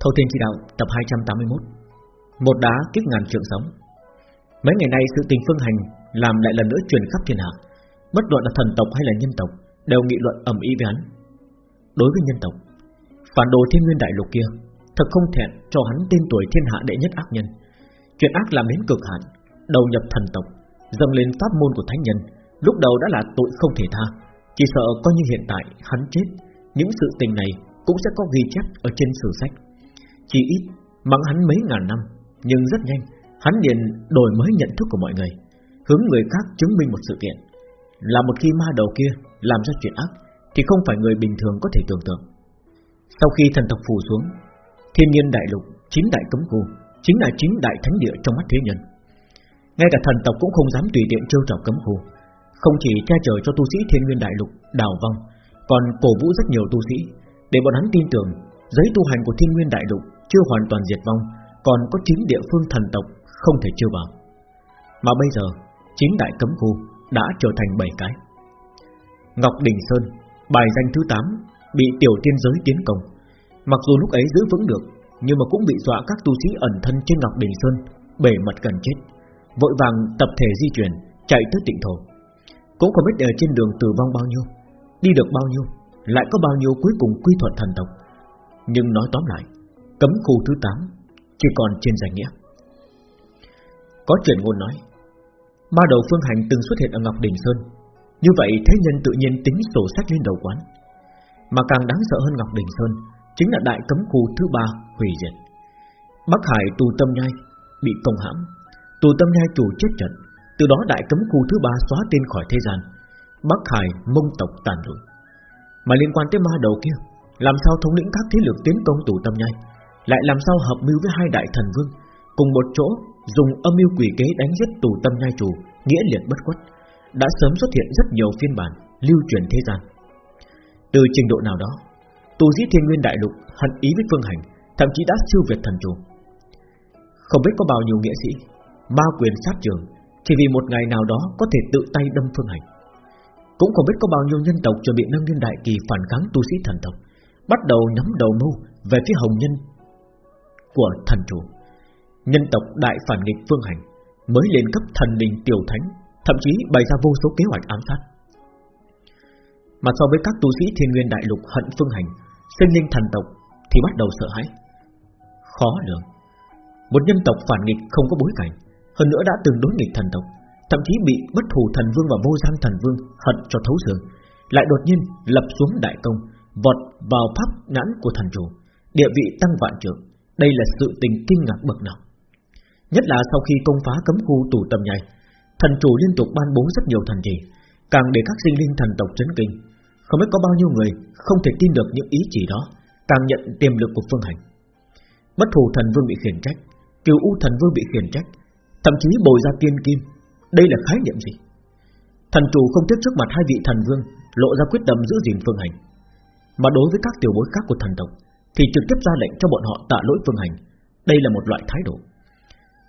Thâu Thiên Chỉ Đạo, tập 281 Một đá kích ngàn trượng sống Mấy ngày nay sự tình phương hành Làm lại lần nữa truyền khắp thiên hạ. Bất luận là thần tộc hay là nhân tộc, Đều nghị luận ầm ý với hắn. Đối với nhân tộc, Phản đồ thiên nguyên đại lục kia, Thật không thẹn cho hắn tên tuổi thiên hạ đệ nhất ác nhân. Chuyện ác làm đến cực hạn, Đầu nhập thần tộc, Dâng lên pháp môn của thánh nhân, Lúc đầu đã là tội không thể tha. Chỉ sợ coi như hiện tại hắn chết, Những sự tình này cũng sẽ có ghi chép ở trên sử sách chỉ ít, mắng hắn mấy ngàn năm, Nhưng rất nhanh, Hắn liền đổi mới nhận thức của mọi người, Hướng người khác chứng minh một sự kiện. Là một khi ma đầu kia làm ra chuyện ác, Thì không phải người bình thường có thể tưởng tượng. Sau khi thần tộc phủ xuống, Thiên nhiên đại lục Chính đại cấm khu, Chính là chính đại thánh địa trong mắt thế nhân. Ngay cả thần tộc cũng không dám tùy tiện trêu chọc cấm khu, Không chỉ che chở cho tu sĩ thiên nguyên đại lục, Đào vong, Còn cổ vũ rất nhiều tu sĩ, Để bọn hắn tin tưởng Giấy tu hành của thiên nguyên đại lục chưa hoàn toàn diệt vong, còn có chín địa phương thần tộc không thể chưa vào. Mà bây giờ, chín đại cấm khu đã trở thành bảy cái. Ngọc Đình Sơn, bài danh thứ 8, bị tiểu tiên giới tiến công. Mặc dù lúc ấy giữ vững được, nhưng mà cũng bị dọa các tu sĩ ẩn thân trên Ngọc Đình Sơn, bể mặt gần chết. Vội vàng tập thể di chuyển, chạy tới tịnh thổ. Cũng không biết ở trên đường tử vong bao nhiêu, đi được bao nhiêu, lại có bao nhiêu cuối cùng quy thuận thần tộc. Nhưng nói tóm lại, Cấm khu thứ 8 Chỉ còn trên danh nghĩa. Có truyền ngôn nói, Ma đầu phương hành từng xuất hiện ở Ngọc Đình Sơn. Như vậy, thế nhân tự nhiên tính sổ sách lên đầu quán. Mà càng đáng sợ hơn Ngọc Đình Sơn Chính là đại cấm khu thứ ba, hủy diệt. Bắc Hải tù tâm nhai Bị công hãm. Tù tâm nhai chủ chết trận, Từ đó đại cấm khu thứ ba xóa tên khỏi thế gian. Bắc Hải mông tộc tàn lụi. Mà liên quan tới ma đầu kia, Làm sao thống lĩnh các thế lực tiến công tù tâm nhai? Lại làm sao hợp mưu với hai đại thần vương? Cùng một chỗ, dùng âm mưu quỷ kế đánh giết tù tâm nhai chủ nghĩa liệt bất khuất. Đã sớm xuất hiện rất nhiều phiên bản, lưu truyền thế gian. Từ trình độ nào đó, tù dĩ thiên nguyên đại lục hận ý với phương hành, thậm chí đã siêu việt thần chủ không biết có bao nhiêu nghĩa sĩ, ma quyền sát trường, chỉ vì một ngày nào đó có thể tự tay đâm phương hành. Cũng không biết có bao nhiêu nhân tộc chuẩn bị nâng lên đại kỳ phản kháng tu sĩ thần tộc, bắt đầu nhắm đầu mưu về phía hồng nhân của thần chủ. Nhân tộc đại phản nghịch phương hành Mới lên cấp thần đình tiểu thánh, Thậm chí bày ra vô số kế hoạch ám sát. Mà so với các tu sĩ thiên nguyên đại lục hận phương hành, Sinh linh thần tộc Thì bắt đầu sợ hãi. Khó lường. Một nhân tộc phản nghịch không có bối cảnh, Hơn nữa đã từng đối nghịch thần tộc, Thậm chí bị bất thù thần vương và vô gian thần vương Hận cho thấu xương, Lại đột nhiên lập xuống đại công, Vọt vào pháp nhãn của thần chủ, Địa vị tăng vạn trưởng đây là sự tình kinh ngạc bậc nào? Nhất là sau khi công phá cấm khu tù tầm nhai, Thần chủ liên tục ban bố rất nhiều thần chỉ, Càng để các sinh linh thần tộc chấn kinh. Không biết có bao nhiêu người Không thể tin được những ý chỉ đó, Càng nhận tiềm lực của phương hành. Bất thù thần vương bị khiển trách Kiều U thần vương bị khiển trách, Thậm chí bồi ra tiên kim. Đây là khái niệm gì? Thần chủ không tiếc trước mặt hai vị thần vương, Lộ ra quyết tâm giữ gìn phương hành. Mà đối với các tiểu bối khác của thần tộc thì trực tiếp ra lệnh cho bọn họ tạ lỗi phương hành. Đây là một loại thái độ.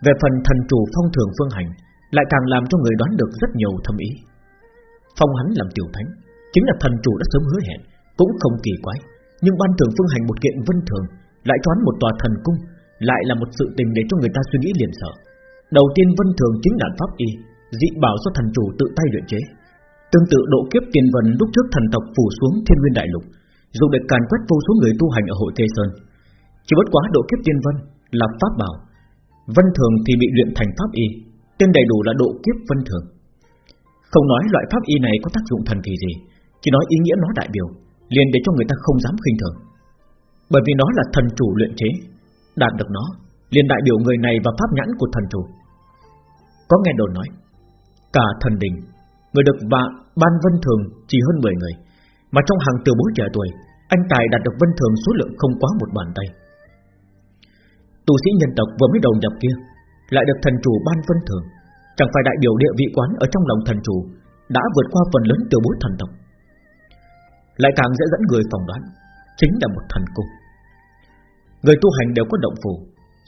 Về phần thần chủ phong thường phương hành, lại càng làm cho người đoán được rất nhiều thâm ý. Phong hắn làm tiểu thánh, chính là thần chủ đã sớm hứa hẹn, cũng không kỳ quái. Nhưng ban thường phương hành một kiện vân thường, lại choán một tòa thần cung, lại là một sự tình để cho người ta suy nghĩ liền sợ. Đầu tiên vân thường chính là pháp y, dị bảo do thần chủ tự tay luyện chế. Tương tự độ kiếp tiền vần lúc trước thần tộc phủ xuống thiên nguyên đại lục, dùng để càn quét vô số người tu hành ở hội tây Sơn. Chỉ bất quá độ kiếp tiên vân là pháp bảo, vân thường thì bị luyện thành pháp y, tên đầy đủ là độ kiếp vân thường. Không nói loại pháp y này có tác dụng thần kỳ gì, chỉ nói ý nghĩa nó đại biểu, liền để cho người ta không dám khinh thường. Bởi vì nó là thần chủ luyện chế, đạt được nó, liền đại biểu người này và pháp nhãn của thần chủ. Có nghe đồn nói, cả thần đình, người được vạ ban vân thường chỉ hơn 10 người, mà trong hàng tiểu bối trẻ tuổi Anh Tài đạt được vân thường số lượng không quá một bàn tay. Tu sĩ nhân tộc vừa mới đầu nhập kia Lại được thần chủ ban vân thường. Chẳng phải đại biểu địa vị quán Ở trong lòng thần chủ Đã vượt qua phần lớn tiểu bối thần tộc. Lại càng dễ dẫn người phỏng đoán Chính là một thần cung Người tu hành đều có động phủ,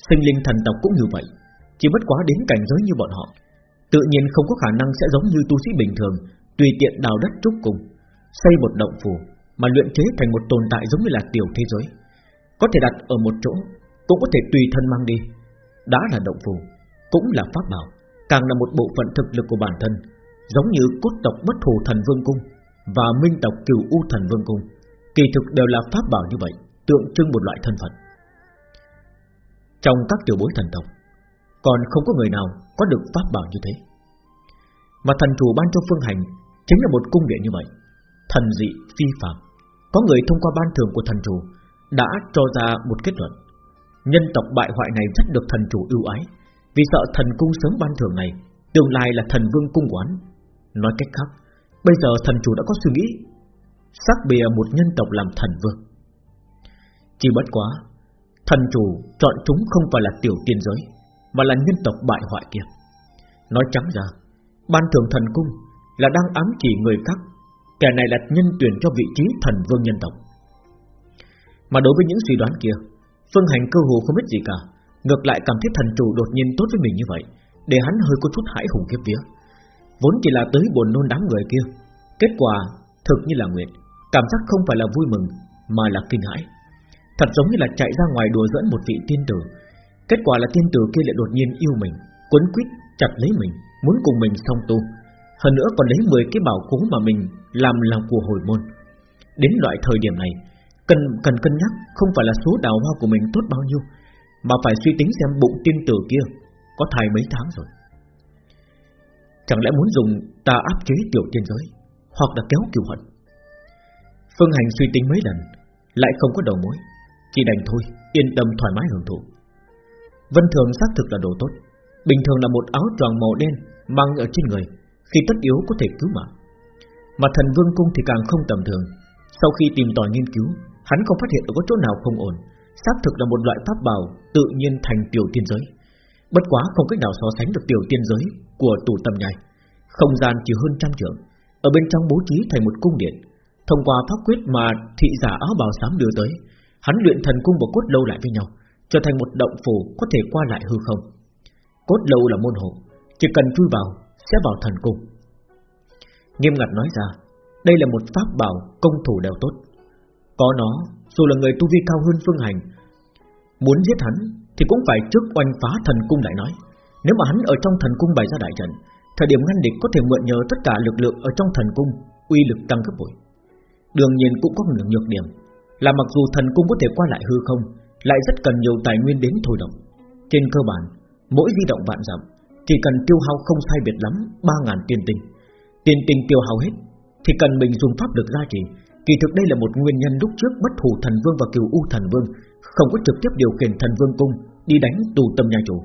Sinh linh thần tộc cũng như vậy. Chỉ bất quá đến cảnh giới như bọn họ Tự nhiên không có khả năng sẽ giống như tu sĩ bình thường Tùy tiện đào đất trúc cùng xây một động phủ mà luyện chế thành một tồn tại giống như là tiểu thế giới. Có thể đặt ở một chỗ Cũng có thể tùy thân mang đi. Đã là động phủ, Cũng là pháp bảo Càng là một bộ phận thực lực của bản thân Giống như cốt tộc bất thù thần vương cung Và minh tộc cửu u thần vương cung. Kỳ thực đều là pháp bảo như vậy Tượng trưng một loại thân phận. Trong các tiểu bối thần tộc Còn không có người nào có được pháp bảo như thế. Mà thần chủ ban cho phương hành Chính là một cung điện như vậy. Thần dị phi phạm. Có người thông qua ban thường của thần chủ Đã cho ra một kết luận. Nhân tộc bại hoại này rất được thần chủ ưu ái, Vì sợ thần cung sớm ban thường này, Tương lai là thần vương cung quán. Nói cách khác, Bây giờ thần chủ đã có suy nghĩ, xác bìa một nhân tộc làm thần vương. Chỉ bất quá, Thần chủ chọn chúng không phải là tiểu tiên giới, Mà là nhân tộc bại hoại kia. Nói trắng ra, Ban thường thần cung là đang ám chỉ người khác Kẻ này là nhân tuyển cho vị trí thần vương nhân tộc. Mà đối với những suy đoán kia, Phương Hành cơ hồ không biết gì cả, Ngược lại cảm thấy thần chủ đột nhiên tốt với mình như vậy, Để hắn hơi có chút hãi hùng kiếp vía. Vốn chỉ là tới buồn nôn đám người kia, Kết quả thực như là nguyện Cảm giác không phải là vui mừng, Mà là kinh hãi. Thật giống như là chạy ra ngoài đùa dẫn một vị tiên tử, Kết quả là tiên tử kia lại đột nhiên yêu mình, Quấn quýt chặt lấy mình, Muốn cùng mình song tu. Hơn nữa còn lấy 10 cái bảo cố mà mình làm làm của hồi môn. Đến loại thời điểm này, Cần cần cân nhắc không phải là số đào hoa của mình tốt bao nhiêu, Mà phải suy tính xem bụng tiên tử kia Có thai mấy tháng rồi. Chẳng lẽ muốn dùng ta áp chế tiểu tiên giới, Hoặc là kéo kiều hận? Phương Hành suy tính mấy lần, Lại không có đầu mối, Chỉ đành thôi, Yên tâm thoải mái hưởng thụ. Vân thường xác thực là đồ tốt, Bình thường là một áo tròn màu đen Mang ở trên người, khi tất yếu có thể cứu mạng. Mà thần vương cung thì càng không tầm thường. Sau khi tìm tòi nghiên cứu, hắn không phát hiện có chỗ nào không ổn. Xác thực là một loại pháp bảo tự nhiên thành tiểu tiên giới. Bất quá không cách nào so sánh được tiểu tiên giới của tủ tâm nhai. Không gian chỉ hơn trăm trượng, ở bên trong bố trí thành một cung điện. Thông qua pháp quyết mà thị giả áo bào xám đưa tới, hắn luyện thần cung và cốt lâu lại với nhau, trở thành một động phủ có thể qua lại hư không. Cốt lâu là môn hộ, chỉ cần chui vào sẽ vào thần cung. Nghiêm ngặt nói ra, đây là một pháp bảo công thủ đều tốt. Có nó, dù là người tu vi cao hơn Phương Hành, muốn giết hắn thì cũng phải trước oanh phá thần cung lại nói. Nếu mà hắn ở trong thần cung bày ra đại trận, thời điểm ngăn địch có thể mượn nhờ tất cả lực lượng ở trong thần cung, uy lực tăng gấp bội. Đương nhiên cũng có một nhược điểm, là mặc dù thần cung có thể qua lại hư không, lại rất cần nhiều tài nguyên đến thôi động. Trên cơ bản, mỗi di động vạn dặm chỉ cần tiêu hao không sai biệt lắm ba ngàn tiền tinh Tiền tình tiêu hao hết Thì cần mình dùng pháp lực gia trì. Kỳ thực đây là một nguyên nhân lúc trước bất thủ thần vương và kiều u thần vương Không có trực tiếp điều khiển thần vương cung Đi đánh tù tâm nhà chủ.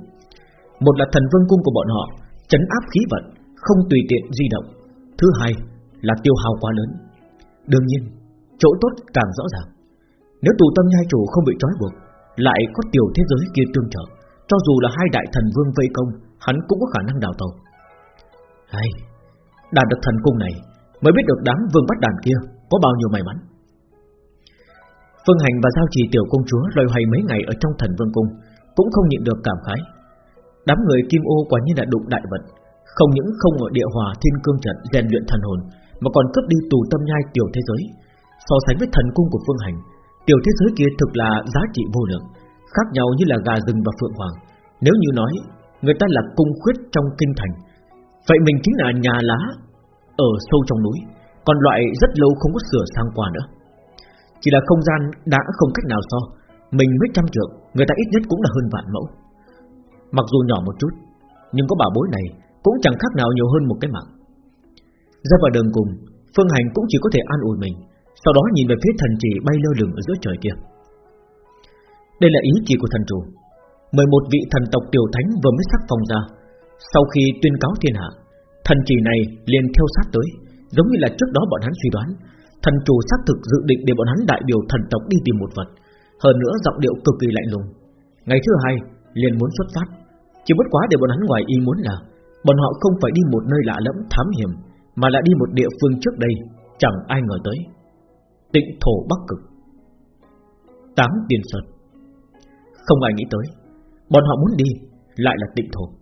Một là thần vương cung của bọn họ Chấn áp khí vận Không tùy tiện di động. Thứ hai là tiêu hao quá lớn. Đương nhiên chỗ tốt càng rõ ràng. Nếu tù tâm nhai chủ không bị trói buộc Lại có tiểu thế giới kia tương trợ. Cho dù là hai đại thần vương vây công hắn cũng có khả năng đào tàu. Hay, đạt được thần cung này mới biết được đám vương bắt đàn kia có bao nhiêu may mắn. Phương Hành và Giao Trì tiểu công chúa loay hoay mấy ngày ở trong thần vương cung cũng không nhịn được cảm khái. Đám người kim ô quả nhiên là đụng đại vật, không những không ở địa hòa thiên cương trận rèn luyện thần hồn, mà còn cướp đi tù tâm nhai tiểu thế giới. So sánh với thần cung của Phương Hành, tiểu thế giới kia thực là giá trị vô lượng, khác nhau như là gà rừng và phượng hoàng. Nếu như nói Người ta là cung khuyết trong kinh thành Vậy mình chính là nhà lá, Ở sâu trong núi, Còn loại rất lâu không có sửa sang qua nữa. Chỉ là không gian đã không cách nào so, Mình mấy trăm trượng, Người ta ít nhất cũng là hơn vạn mẫu. Mặc dù nhỏ một chút, Nhưng có bảo bối này Cũng chẳng khác nào nhiều hơn một cái mạng. Ra vào đường cùng, Phương Hành cũng chỉ có thể an ủi mình, Sau đó nhìn về phía thần trì bay lơ lửng ở giữa trời kia. Đây là ý chỉ của thần chủ. 11 vị thần tộc tiểu thánh vừa mới sắc phong ra sau khi tuyên cáo thiên hạ, Thần chỉ này liền theo sát tới, Giống như là trước đó bọn hắn suy đoán. Thần chủ xác thực dự định để bọn hắn đại biểu thần tộc đi tìm một vật, Hơn nữa giọng điệu cực kỳ lạnh lùng. Ngày thứ hai, liền muốn xuất phát. Chỉ bất quá để bọn hắn ngoài ý muốn là, Bọn họ không phải đi một nơi lạ lẫm thám hiểm, Mà là đi một địa phương trước đây, Chẳng ai ngờ tới. Tịnh thổ bắc cực. Tám tiền sơn. Không ai nghĩ tới, Bọn họ muốn đi, Lại là tịnh thổ.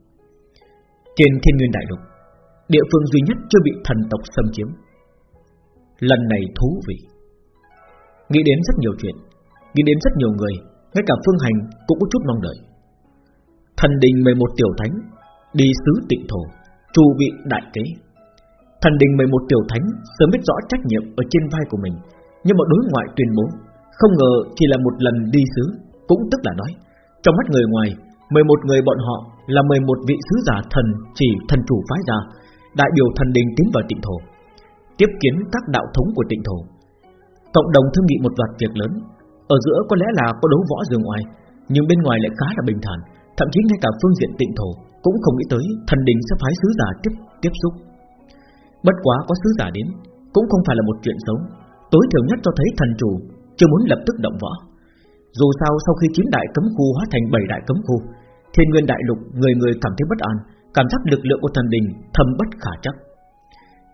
Trên thiên nguyên đại lục, Địa phương duy nhất chưa bị thần tộc xâm chiếm. Lần này thú vị. Nghĩ đến rất nhiều chuyện, Nghĩ đến rất nhiều người, Ngay cả Phương Hành cũng có chút mong đợi. Thần đình 11 tiểu thánh, Đi sứ tịnh thổ, Chu vị đại kế. Thần đình 11 tiểu thánh sớm biết rõ trách nhiệm ở trên vai của mình, Nhưng mà đối ngoại tuyên bố, Không ngờ chỉ là một lần đi sứ, Cũng tức là nói, Trong mắt người ngoài 11 người bọn họ là 11 vị sứ giả thần chỉ thần chủ phái ra, Đại biểu thần đình tiến vào tịnh thổ, Tiếp kiến các đạo thống của tịnh thổ. Cộng đồng thương nghị một loạt việc lớn, Ở giữa có lẽ là có đấu võ dương ngoài, Nhưng bên ngoài lại khá là bình thản, Thậm chí ngay cả phương diện tịnh thổ Cũng không nghĩ tới thần đình sẽ phái sứ giả tiếp tiếp xúc. Bất quá có sứ giả đến, Cũng không phải là một chuyện xấu, Tối thiểu nhất cho thấy thần chủ Chưa muốn lập tức động võ. Dù sao sau khi chín đại cấm khu hóa thành bảy đại cấm khu Thiên nguyên đại lục, Người người cảm thấy bất an, Cảm giác lực lượng của thần đình thâm bất khả chắc.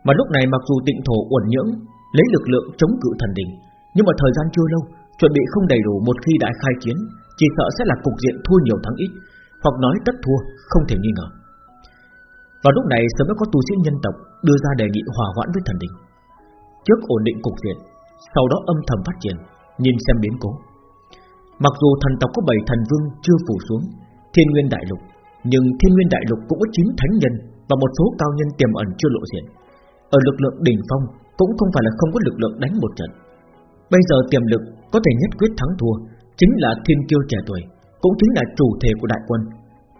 Mà lúc này mặc dù tịnh thổ uẩn nhưỡng, Lấy lực lượng chống cự thần đình, Nhưng mà thời gian chưa lâu, Chuẩn bị không đầy đủ một khi đại khai chiến, Chỉ sợ sẽ là cục diện thua nhiều thắng ít, Hoặc nói tất thua, không thể nghi ngờ. Và lúc này sớm đã có tu sĩ nhân tộc Đưa ra đề nghị hòa hoãn với thần đình. Trước ổn định cục diện, Sau đó âm thầm phát triển, Nhìn xem biến cố. Mặc dù thần tộc có bảy thần vương chưa phủ xuống Thiên nguyên đại lục. Nhưng thiên nguyên đại lục cũng có 9 thánh nhân Và một số cao nhân tiềm ẩn chưa lộ diện. Ở lực lượng đỉnh phong Cũng không phải là không có lực lượng đánh một trận. Bây giờ tiềm lực có thể nhất quyết thắng thua Chính là thiên kiêu trẻ tuổi, Cũng chính là chủ thể của đại quân.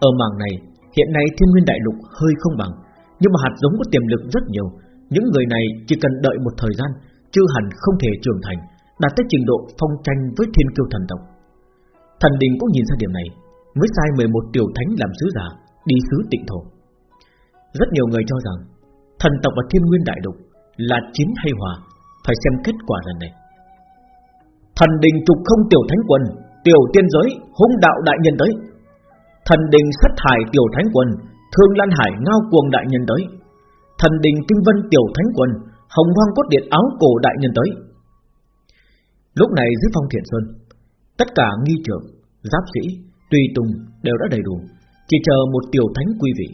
Ở mảng này, hiện nay thiên nguyên đại lục hơi không bằng, Nhưng mà hạt giống có tiềm lực rất nhiều. Những người này chỉ cần đợi một thời gian chưa hẳn không thể trưởng thành, Đạt tới trình độ phong tranh với thiên kiêu thần tộc. Thần đình cũng nhìn ra điểm này. Mới sai 11 tiểu thánh làm sứ giả, Đi sứ tịnh thổ. Rất nhiều người cho rằng, Thần tộc và thiên nguyên đại lục Là chiến hay hòa, Phải xem kết quả lần này. Thần đình trục không tiểu thánh quân Tiểu tiên giới, hung đạo đại nhân tới. Thần đình sát hải tiểu thánh quân Thương lan hải ngao cuồng đại nhân tới. Thần đình kinh vân tiểu thánh quân Hồng hoang cốt điện áo cổ đại nhân tới. Lúc này dưới phong thiện sơn Tất cả nghi trưởng, Giáp sĩ Tùy tùng đều đã đầy đủ, Chỉ chờ một tiểu thánh quy vị,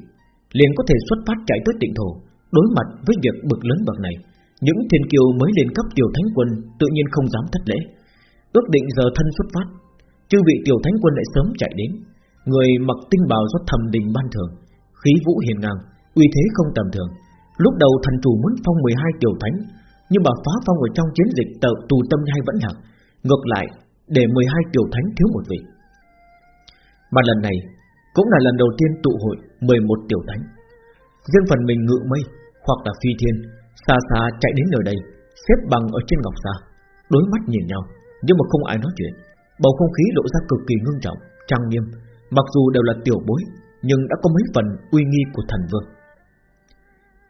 liền có thể xuất phát chạy tới tịnh thổ, Đối mặt với việc bực lớn bậc này. Những thiên kiều mới lên cấp tiểu thánh quân Tự nhiên không dám thất lễ. Ước định giờ thân xuất phát, Chư vị tiểu thánh quân lại sớm chạy đến. Người mặc tinh bào do thầm đình ban thường Khí vũ hiền ngang, Uy thế không tầm thường. Lúc đầu thần chủ muốn phong 12 tiểu thánh, Nhưng bà phá phong ở trong chiến dịch tờ tù tâm nhai vẫn lạc. Ngược lại, Để 12 tiểu thánh thiếu một vị. Mà lần này Cũng là lần đầu tiên tụ hội 11 tiểu thánh. Riêng phần mình ngự mây Hoặc là phi thiên Xa xa chạy đến nơi đây, Xếp bằng ở trên ngọc xa, Đối mắt nhìn nhau, Nhưng mà không ai nói chuyện. Bầu không khí lộ ra cực kỳ ngưng trọng, Trang nghiêm, Mặc dù đều là tiểu bối, Nhưng đã có mấy phần uy nghi của thần vương.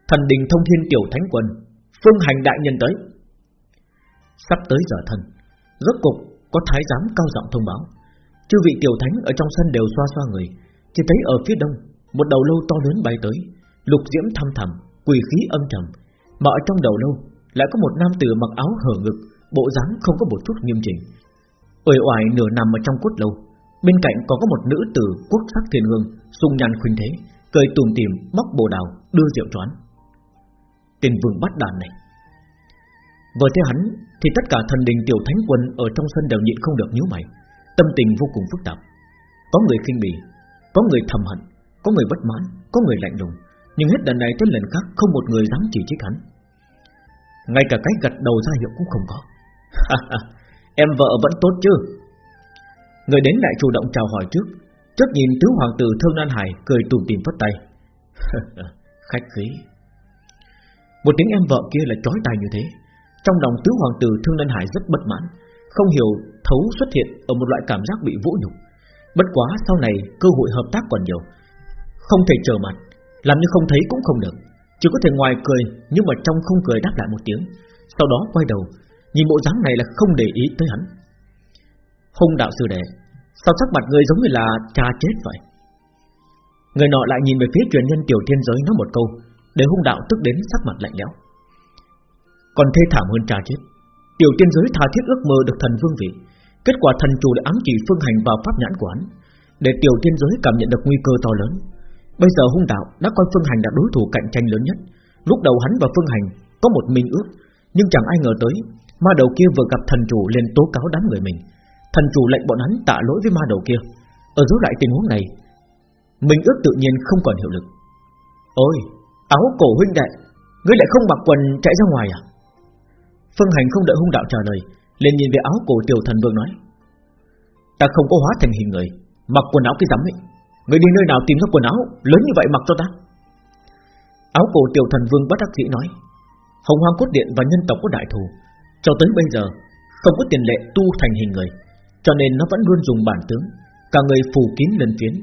Thần đình thông thiên tiểu thánh quân, Phương hành đại nhân tới. Sắp tới giờ thần, Rốt cục có thái giám cao giọng thông báo. Chư vị tiểu thánh ở trong sân đều xoa xoa người. Chỉ thấy ở phía đông, Một đầu lâu to lớn bay tới, Lục diễm thăm thẳm, Quỳ khí âm trầm. Mà ở trong đầu lâu Lại có một nam tử mặc áo hở ngực, Bộ dáng không có một chút nghiêm chỉnh. Uể oải nửa nằm ở trong cốt lâu, Bên cạnh còn có một nữ tử quốc sắc thiên hương, Sung nhan khuynh thế, Cười tùm tìm, móc bồ đào, đưa rượu choán. Tiền vương bắt đàn này. Vừa thấy hắn, Thì tất cả thần đình tiểu thánh quân Ở trong sân đều nhịn không được nhíu mày. Tâm tình vô cùng phức tạp. Có người kinh bỉ, Có người thầm hận, Có người bất mãn, Có người lạnh lùng. Nhưng hết lần này tới lần khác, Không một người dám chỉ trích hắn. Ngay cả cái gật đầu ra hiệu cũng không có. Em vợ vẫn tốt chứ? Người đến lại chủ động chào hỏi trước. Trước nhìn tứ hoàng tử Thương Nan Hải Cười tủm tìm phất tay. Khách khí. Một tiếng em vợ kia là chói tai như thế. Trong lòng tứ hoàng tử Thương Nan Hải rất bất mãn, Không hiểu thấu xuất hiện Ở một loại cảm giác bị vũ nhục. Bất quá sau này cơ hội hợp tác còn nhiều. Không thể chờ mặt, Làm như không thấy cũng không được. Chỉ có thể ngoài cười, Nhưng mà trong không cười đáp lại một tiếng. Sau đó quay đầu, Nhìn bộ dáng này là không để ý tới hắn. Hung đạo sư đệ, Sao sắc mặt người giống như là cha chết vậy? Người nọ lại nhìn về phía truyền nhân tiểu thiên giới nói một câu, Để hung đạo tức đến sắc mặt lạnh lẽo. Còn thê thảm hơn cha chết. Tiểu thiên giới tha thiết ước mơ được thần vương vị. Kết quả thần chủ đã ám chỉ phương hành vào pháp nhãn Quán. Để tiểu thiên giới cảm nhận được nguy cơ to lớn. Bây giờ hung đạo đã coi phương hành là đối thủ cạnh tranh lớn nhất. Lúc đầu hắn và phương hành có một minh ước, Nhưng chẳng ai ngờ tới, Ma đầu kia vừa gặp thần chủ liền tố cáo đám người mình. Thần chủ lệnh bọn hắn tạ lỗi với ma đầu kia. Ở dưới lại tình huống này, minh ước tự nhiên không còn hiệu lực. Ôi, áo cổ huynh đệ, Ngươi lại không mặc quần chạy ra ngoài à? Phương Hành không đợi hung đạo trả lời, liền nhìn về áo cổ tiểu thần vương nói, Ta không có hóa thành hình người, Mặc quần áo cái rắm ấy. Người đi nơi nào tìm ra quần áo Lớn như vậy mặc cho ta? Áo cổ tiểu thần vương bất đắc dĩ nói, Hồng hoang cốt điện và nhân tộc có đại thù, Cho tới bây giờ, Không có tiền lệ tu thành hình người, Cho nên nó vẫn luôn dùng bản tướng, Cả người phù kín lên phiến.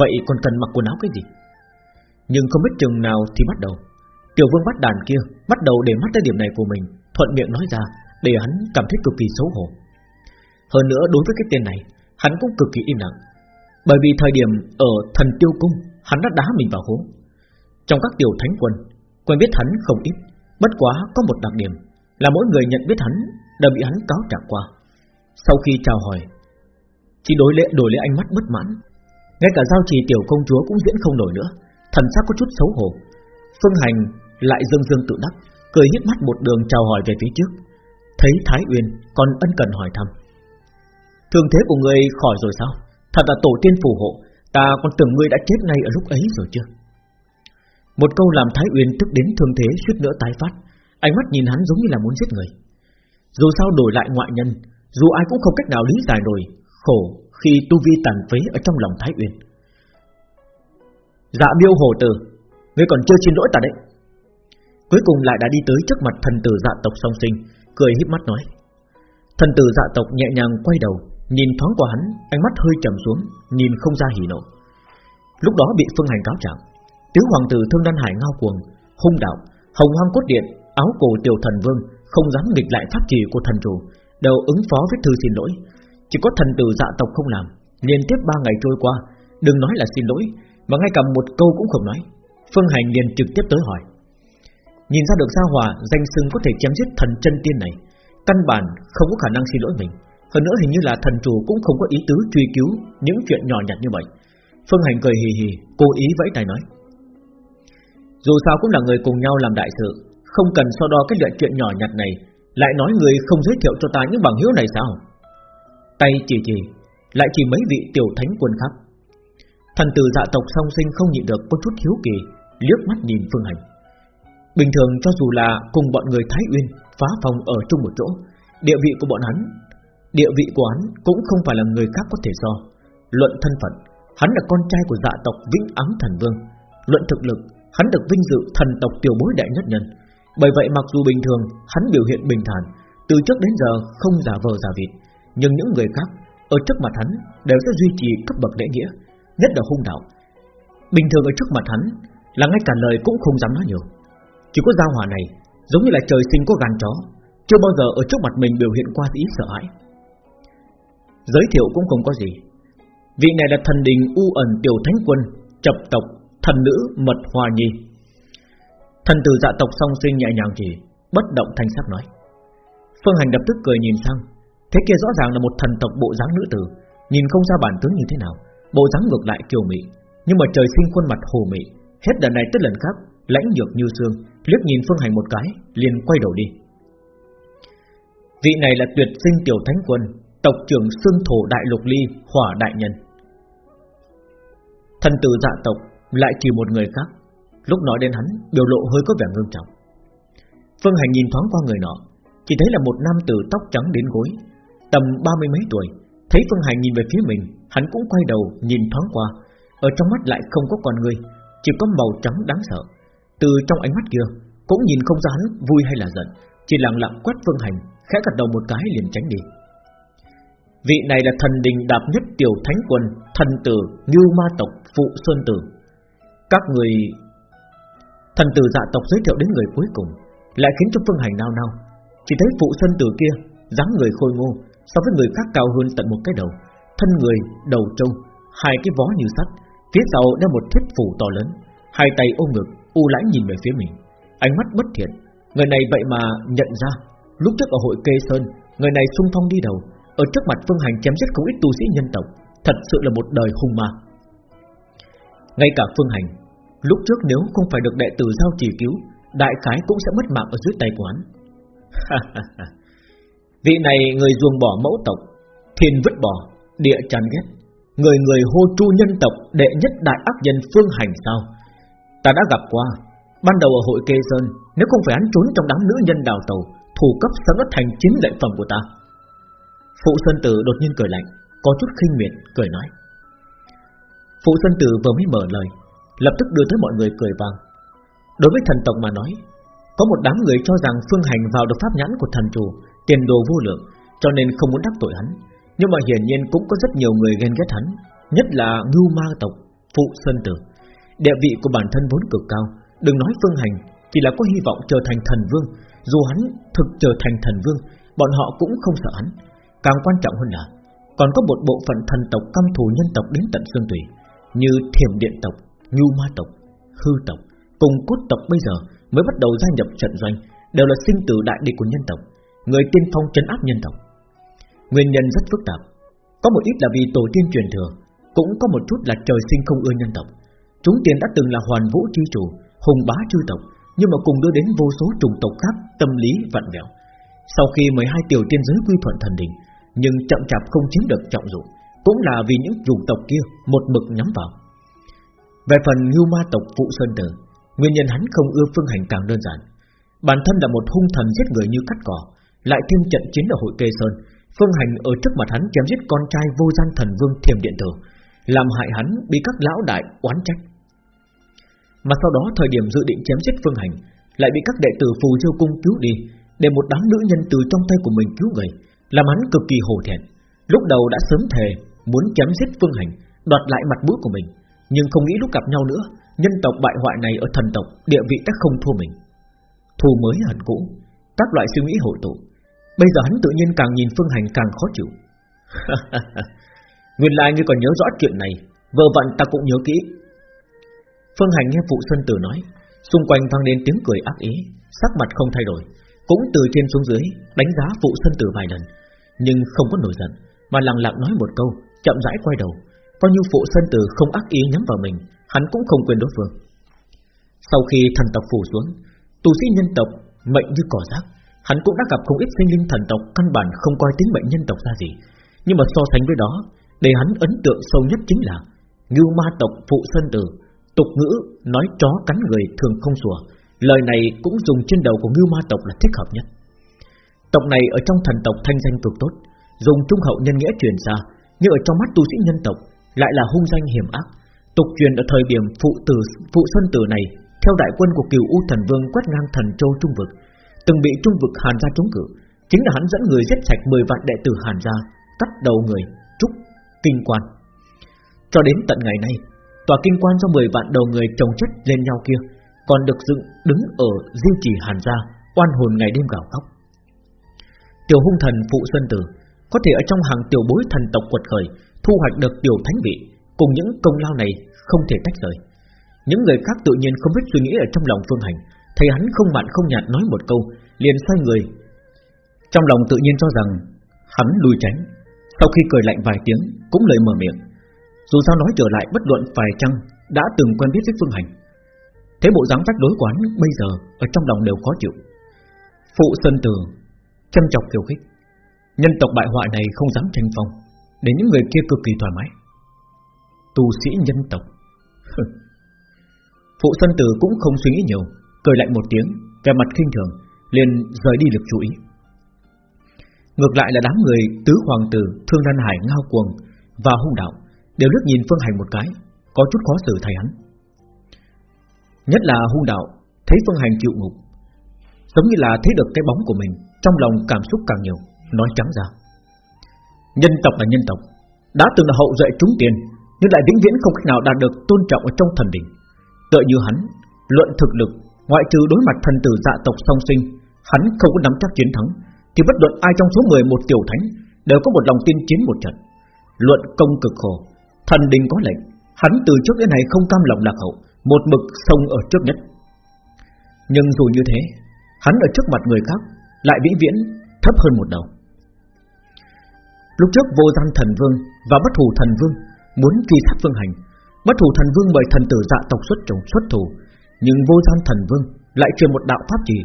Vậy còn cần mặc quần áo cái gì? Nhưng không biết chừng nào thì bắt đầu. Tiểu vương bắt đàn kia Bắt đầu để mắt tới điểm này của mình. Thuận miệng nói ra, Để hắn cảm thấy cực kỳ xấu hổ. Hơn nữa, đối với cái tên này, Hắn cũng cực kỳ im lặng. Bởi vì thời điểm ở thần tiêu cung, Hắn đã đá mình vào hố. Trong các tiểu thánh quân, Quen biết hắn không ít, Bất quá có một đặc điểm Là mỗi người nhận biết hắn Đều bị hắn cáo trạng qua. Sau khi chào hỏi, Chỉ đối lệ, đổi lệ ánh mắt bất mãn. Ngay cả giao trì tiểu công chúa cũng diễn không nổi nữa, Thần sắc có chút xấu hổ. Phương hành lại dương dương tự đắc. Cười hít mắt một đường chào hỏi về phía trước. Thấy Thái Uyên còn ân cần hỏi thăm. Thường thế của người khỏi rồi sao? Thật là tổ tiên phù hộ, Ta còn tưởng ngươi đã chết ngay ở lúc ấy rồi chưa Một câu làm Thái Uyên tức đến thương thế suýt nữa tái phát. Ánh mắt nhìn hắn giống như là muốn giết người. Dù sao đổi lại ngoại nhân, Dù ai cũng không cách nào lý giải nổi Khổ khi tu vi tàn phế ở trong lòng Thái Uyên. Dạ miêu hồ tử Ngươi còn chưa xin lỗi ta đấy. Cuối cùng lại đã đi tới trước mặt thần tử dạ tộc song sinh, Cười híp mắt nói. Thần tử dạ tộc nhẹ nhàng quay đầu, Nhìn thoáng qua hắn, Ánh mắt hơi trầm xuống, Nhìn không ra hỉ nộ. Lúc đó bị phương hành cáo trạng, Tứ hoàng tử thương đan hải ngao cuồng, Hung đạo, Hồng hoang cốt điện, Áo cổ tiểu thần vương, Không dám nghịch lại pháp trì của thần chủ, Đều ứng phó với thư xin lỗi. Chỉ có thần tử dạ tộc không làm, Liên tiếp ba ngày trôi qua, Đừng nói là xin lỗi, Mà ngay cả một câu cũng không nói. Phương hành liền trực tiếp tới hỏi. Nhìn ra được Gia Hòa, danh xưng có thể chém giết thần chân tiên này, Căn bản không có khả năng xin lỗi mình. Hơn nữa hình như là thần chủ cũng không có ý tứ truy cứu Những chuyện nhỏ nhặt như vậy. Phương Hành cười hì hì, Cố ý vẫy tay nói. Dù sao cũng là người cùng nhau làm đại sự, Không cần so đo cái chuyện nhỏ nhặt này, Lại nói người không giới thiệu cho ta những bằng hiếu này sao? Tay chỉ chỉ, Lại chỉ mấy vị tiểu thánh quân khác. Thần tử dạ tộc song sinh không nhịn được Có chút hiếu kỳ, Liếc mắt nhìn Phương Hành. Bình thường cho dù là cùng bọn người Thái Uyên Phá phòng ở chung một chỗ, Địa vị của bọn hắn, Địa vị của hắn cũng không phải là người khác có thể so. Luận thân phận, Hắn là con trai của dạ tộc Vĩnh Ám Thần Vương. Luận thực lực, Hắn được vinh dự thần tộc tiểu bối đại nhất nhân. Bởi vậy mặc dù bình thường, Hắn biểu hiện bình thản, Từ trước đến giờ không giả vờ giả vịt. Nhưng những người khác, Ở trước mặt hắn đều sẽ duy trì cấp bậc lễ nghĩa, Nhất là hung đạo. Bình thường ở trước mặt hắn Là ngay cả lời cũng không dám nói nhiều. Chỉ có giao hòa này, Giống như là trời sinh có gan chó, Chưa bao giờ ở trước mặt mình biểu hiện qua ý sợ hãi. Giới thiệu cũng không có gì. Vị này là thần đình u ẩn tiểu thánh quân, Chập tộc, thần nữ mật hòa nhi. Thần tử dạ tộc song sinh nhẹ nhàng chỉ, Bất động thanh sắc nói. Phương Hành lập tức cười nhìn sang, Thế kia rõ ràng là một thần tộc bộ dáng nữ tử, Nhìn không ra bản tướng như thế nào, Bộ dáng ngược lại kiều mị, Nhưng mà trời sinh khuôn mặt hồ mị, Hết lần này tới lần khác Lãnh nhược như xương, Liếc nhìn Phương Hành một cái, liền quay đầu đi. Vị này là tuyệt sinh tiểu thánh quân, Tộc trưởng xương Thổ Đại Lục Ly, Hỏa Đại Nhân. Thần tử dạ tộc lại chỉ một người khác, Lúc nói đến hắn, Biểu lộ hơi có vẻ ngưng trọng. Phương Hành nhìn thoáng qua người nọ, Chỉ thấy là một nam tử tóc trắng đến gối, Tầm ba mươi mấy tuổi. Thấy Phương Hành nhìn về phía mình, Hắn cũng quay đầu nhìn thoáng qua, Ở trong mắt lại không có con người, Chỉ có màu trắng đáng sợ. Từ trong ánh mắt kia Cũng nhìn không ra hắn vui hay là giận Chỉ lặng lặng quét Phương Hành Khẽ gật đầu một cái liền tránh đi. Vị này là thần đình đạp nhất tiểu thánh quân Thần tử như ma tộc Phụ Xuân Tử. Các người Thần tử dạ tộc giới thiệu đến người cuối cùng Lại khiến cho phương hành nao nao. Chỉ thấy Phụ Xuân Tử kia dáng người khôi ngô So với người khác cao hơn tận một cái đầu Thân người, đầu trâu Hai cái vó như sắt Phía sau đeo một thiết phủ to lớn Hai tay ôm ngực, u lãnh nhìn về phía mình. Ánh mắt bất thiện. Người này vậy mà nhận ra. Lúc trước ở hội kê sơn, Người này sung phong đi đầu. Ở trước mặt Phương Hành chém giết không ít tu sĩ nhân tộc. Thật sự là một đời hung ma. Ngay cả Phương Hành, Lúc trước nếu không phải được đệ tử giao chỉ cứu, Đại khái cũng sẽ mất mạng ở dưới tay quán Vị này người ruồng bỏ mẫu tộc, Thiên vứt bỏ, Địa chán ghét. Người người hô tru nhân tộc Đệ nhất đại ác nhân phương hành sao? Ta đã gặp qua. Ban đầu ở hội kê sơn, Nếu không phải hắn trốn trong đám nữ nhân đào tàu, Thủ cấp sớm đã thành chiến lệ phẩm của ta. Phụ Sơn Tử đột nhiên cười lạnh, Có chút khinh miệt, cười nói. Phụ Sơn Tử vừa mới mở lời, Lập tức đưa tới mọi người cười vang. Đối với thần tộc mà nói, Có một đám người cho rằng phương hành vào được pháp nhãn của thần chủ, Tiền đồ vô lượng, Cho nên không muốn đắc tội hắn. Nhưng mà hiển nhiên cũng có rất nhiều người ghen ghét hắn, Nhất là ngưu ma tộc, Phụ Sơn Tử. Địa vị của bản thân vốn cực cao, Đừng nói phương hành, Chỉ là có hy vọng trở thành thần vương. Dù hắn thực trở thành thần vương, Bọn họ cũng không sợ hắn. Càng quan trọng hơn là, Còn có một bộ phận thần tộc căm thù nhân tộc đến tận xương tủy, Như thiểm điện tộc, Nhu ma tộc, Hư tộc, Cùng cốt tộc bây giờ mới bắt đầu gia nhập trận doanh, Đều là sinh tử đại địch của nhân tộc, Người tiên phong trấn áp nhân tộc. Nguyên nhân rất phức tạp, Có một ít là vì tổ tiên truyền thừa, Cũng có một chút là trời sinh không ưa nhân tộc. Chúng tiền đã từng là hoàn vũ chi chủ, Hùng bá chư tộc, Nhưng mà cùng đưa đến vô số trùng tộc khác, Tâm lý, vặn vẹo. Sau khi 12 tiểu tiên giới quy thuận thần đình, Nhưng chậm chạp không chiếm được trọng dụng, Cũng là vì những chủng tộc kia Một mực nhắm vào. Về phần Ngưu Ma tộc Phụ Sơn Tử, Nguyên nhân hắn không ưa phương hành càng đơn giản. Bản thân là một hung thần giết người như cắt cỏ, Lại thêm trận chiến ở hội kê Sơn, Phương hành ở trước mặt hắn chém giết con trai vô gian thần vương thiềm điện tử, Làm hại hắn bị các lão đại oán trách. Mà sau đó thời điểm dự định chém giết phương hành, Lại bị các đệ tử phù diêu cung cứu đi, Để một đám nữ nhân từ trong tay của mình cứu người, Làm hắn cực kỳ hổ thẹn. Lúc đầu đã sớm thề Muốn chém giết phương hành, Đoạt lại mặt mũi của mình, Nhưng không nghĩ lúc gặp nhau nữa, Nhân tộc bại hoại này ở thần tộc, Địa vị đã không thua mình. Thù mới hận cũ, Các loại suy nghĩ hội tụ. Bây giờ hắn tự nhiên càng nhìn Phương Hành càng khó chịu. Nguyên lai like ngươi còn nhớ rõ chuyện này Vừa vặn ta cũng nhớ kỹ. Phương Hành nghe Phụ Xuân Tử nói, Xung quanh vang lên tiếng cười ác ý, Sắc mặt không thay đổi, Cũng từ trên xuống dưới đánh giá Phụ Xuân Tử vài lần, Nhưng không có nổi giận, Mà lặng lặng nói một câu, Chậm rãi quay đầu. Coi như Phụ Xuân Tử không ác ý nhắm vào mình, Hắn cũng không quên đối phương. Sau khi thần tộc phủ xuống, Tu sĩ nhân tộc mệnh như cỏ rác, Hắn cũng đã gặp không ít sinh linh thần tộc Căn bản không coi tính mệnh nhân tộc ra gì. Nhưng mà so sánh với đó, Để hắn ấn tượng sâu nhất chính là Ngưu ma tộc phụ Xuân tử Tục ngữ nói chó cắn người thường không sủa Lời này cũng dùng trên đầu của Ngưu ma tộc là thích hợp nhất Tộc này ở trong thần tộc thanh danh cực tốt Dùng trung hậu nhân nghĩa truyền ra Nhưng ở trong mắt tu sĩ nhân tộc Lại là hung danh hiểm ác Tục truyền ở thời điểm phụ tử phụ sơn tử này Theo đại quân của cửu U thần vương quét ngang thần châu trung vực từng bị trung vực Hàn gia chống cự, chính là hắn dẫn người giết sạch 10 vạn đệ tử Hàn gia, cắt đầu người, trúc kinh quan. Cho đến tận ngày nay, tòa kinh quan do 10 vạn đầu người chồng chất lên nhau kia, còn được dựng đứng ở di chỉ Hàn gia, oan hồn ngày đêm gào khóc. Tiểu hung thần phụ xuân tử có thể ở trong hàng tiểu bối thần tộc quật khởi, thu hoạch được tiểu thánh vị, cùng những công lao này không thể tách rời. Những người khác tự nhiên không biết suy nghĩ ở trong lòng Phương Hành, Thấy hắn không mặn không nhạt nói một câu Liền xoay người Trong lòng tự nhiên cho rằng Hắn lùi tránh Sau khi cười lạnh vài tiếng Cũng lời mở miệng dù sao nói trở lại bất luận phải chăng Đã từng quen biết với Phương Hành. Thế bộ dáng vách đối quán bây giờ Ở trong lòng đều khó chịu. Phụ Sơn Tử Châm chọc kiều khích. Nhân tộc bại hoại này không dám tranh phong Để những người kia cực kỳ thoải mái. Tu sĩ nhân tộc. Phụ Sơn Tử cũng không suy nghĩ nhiều cười lạnh một tiếng, vẻ mặt khinh thường, liền rời đi lực chú ý. Ngược lại là đám người tứ hoàng tử, thương Lan hải, ngao cuồng và hung đạo đều lướt nhìn phương hành một cái, có chút khó xử thay hắn. Nhất là hung đạo thấy phương hành chịu ngục, giống như là thấy được cái bóng của mình, trong lòng cảm xúc càng nhiều, nói trắng ra. Nhân tộc là nhân tộc, đã từng là hậu duệ chúng tiền, nhưng lại vĩnh viễn không cách nào đạt được tôn trọng ở trong thần đình. Tựa như hắn, luận thực lực Ngoại trừ đối mặt thần tử dạ tộc song sinh Hắn không có nắm chắc chiến thắng Thì bất luận ai trong số người một tiểu thánh Đều có một lòng tin chiến một trận Luận công cực khổ Thần đình có lệnh, Hắn từ trước đến nay không cam lòng lạc hậu, Một mực sông ở trước nhất. Nhưng dù như thế, Hắn ở trước mặt người khác Lại vĩnh viễn thấp hơn một đầu. Lúc trước vô gian thần vương Và bất thủ thần vương Muốn truy sát vương hành, Bất thủ thần vương mời thần tử dạ tộc xuất chồng, xuất thủ nhưng vô gian thần vương lại truyền một đạo pháp chỉ.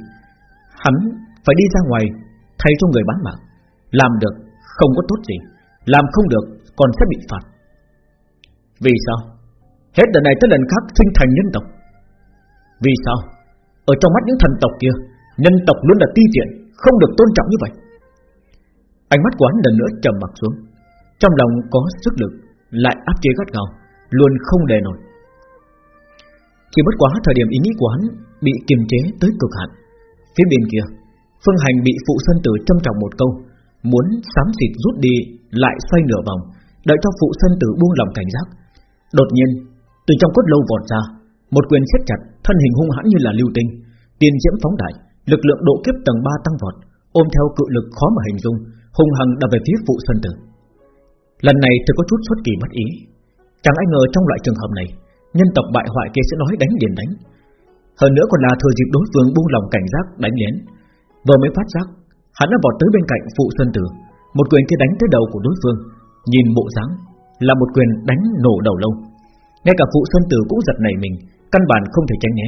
Hắn phải đi ra ngoài Thay cho người bán mạng, Làm được không có tốt gì, Làm không được còn sẽ bị phạt. Vì sao? Hết lần này tới lần khác sinh thành nhân tộc. Vì sao? Ở trong mắt những thần tộc kia, Nhân tộc luôn là ti tiện, Không được tôn trọng như vậy. Ánh mắt của hắn lần nữa trầm mặt xuống. Trong lòng có sức lực, Lại áp chế gắt gao, Luôn không đề nổi. Chỉ bất quá thời điểm ý nghĩ của hắn Bị kiềm chế tới cực hạn. Phía bên kia, Phương Hành bị phụ sân tử trâm trọng một câu, Muốn sám xịt rút đi, Lại xoay nửa vòng, Đợi cho phụ sân tử buông lòng cảnh giác. Đột nhiên, từ trong cốt lâu vọt ra, Một quyền siết chặt, Thân hình hung hãn như là lưu tinh. Tiền diễm phóng đại, Lực lượng độ kiếp tầng 3 tăng vọt, Ôm theo cự lực khó mà hình dung, Hung hăng đập về phía phụ sơn tử. Lần này tôi có chút xuất kỳ bất ý. Chẳng ai ngờ trong loại trường hợp này, Nhân tộc bại hoại kia sẽ nói đánh liền đánh. Hơn nữa còn là thừa dịp đối phương buông lòng cảnh giác đánh lén. Vừa mới phát giác, Hắn đã vọt tới bên cạnh phụ sơn tử, Một quyền kia đánh tới đầu của đối phương, Nhìn bộ dáng là một quyền đánh nổ đầu lâu. Ngay cả phụ sơn tử cũng giật nảy mình, Căn bản không thể tránh né.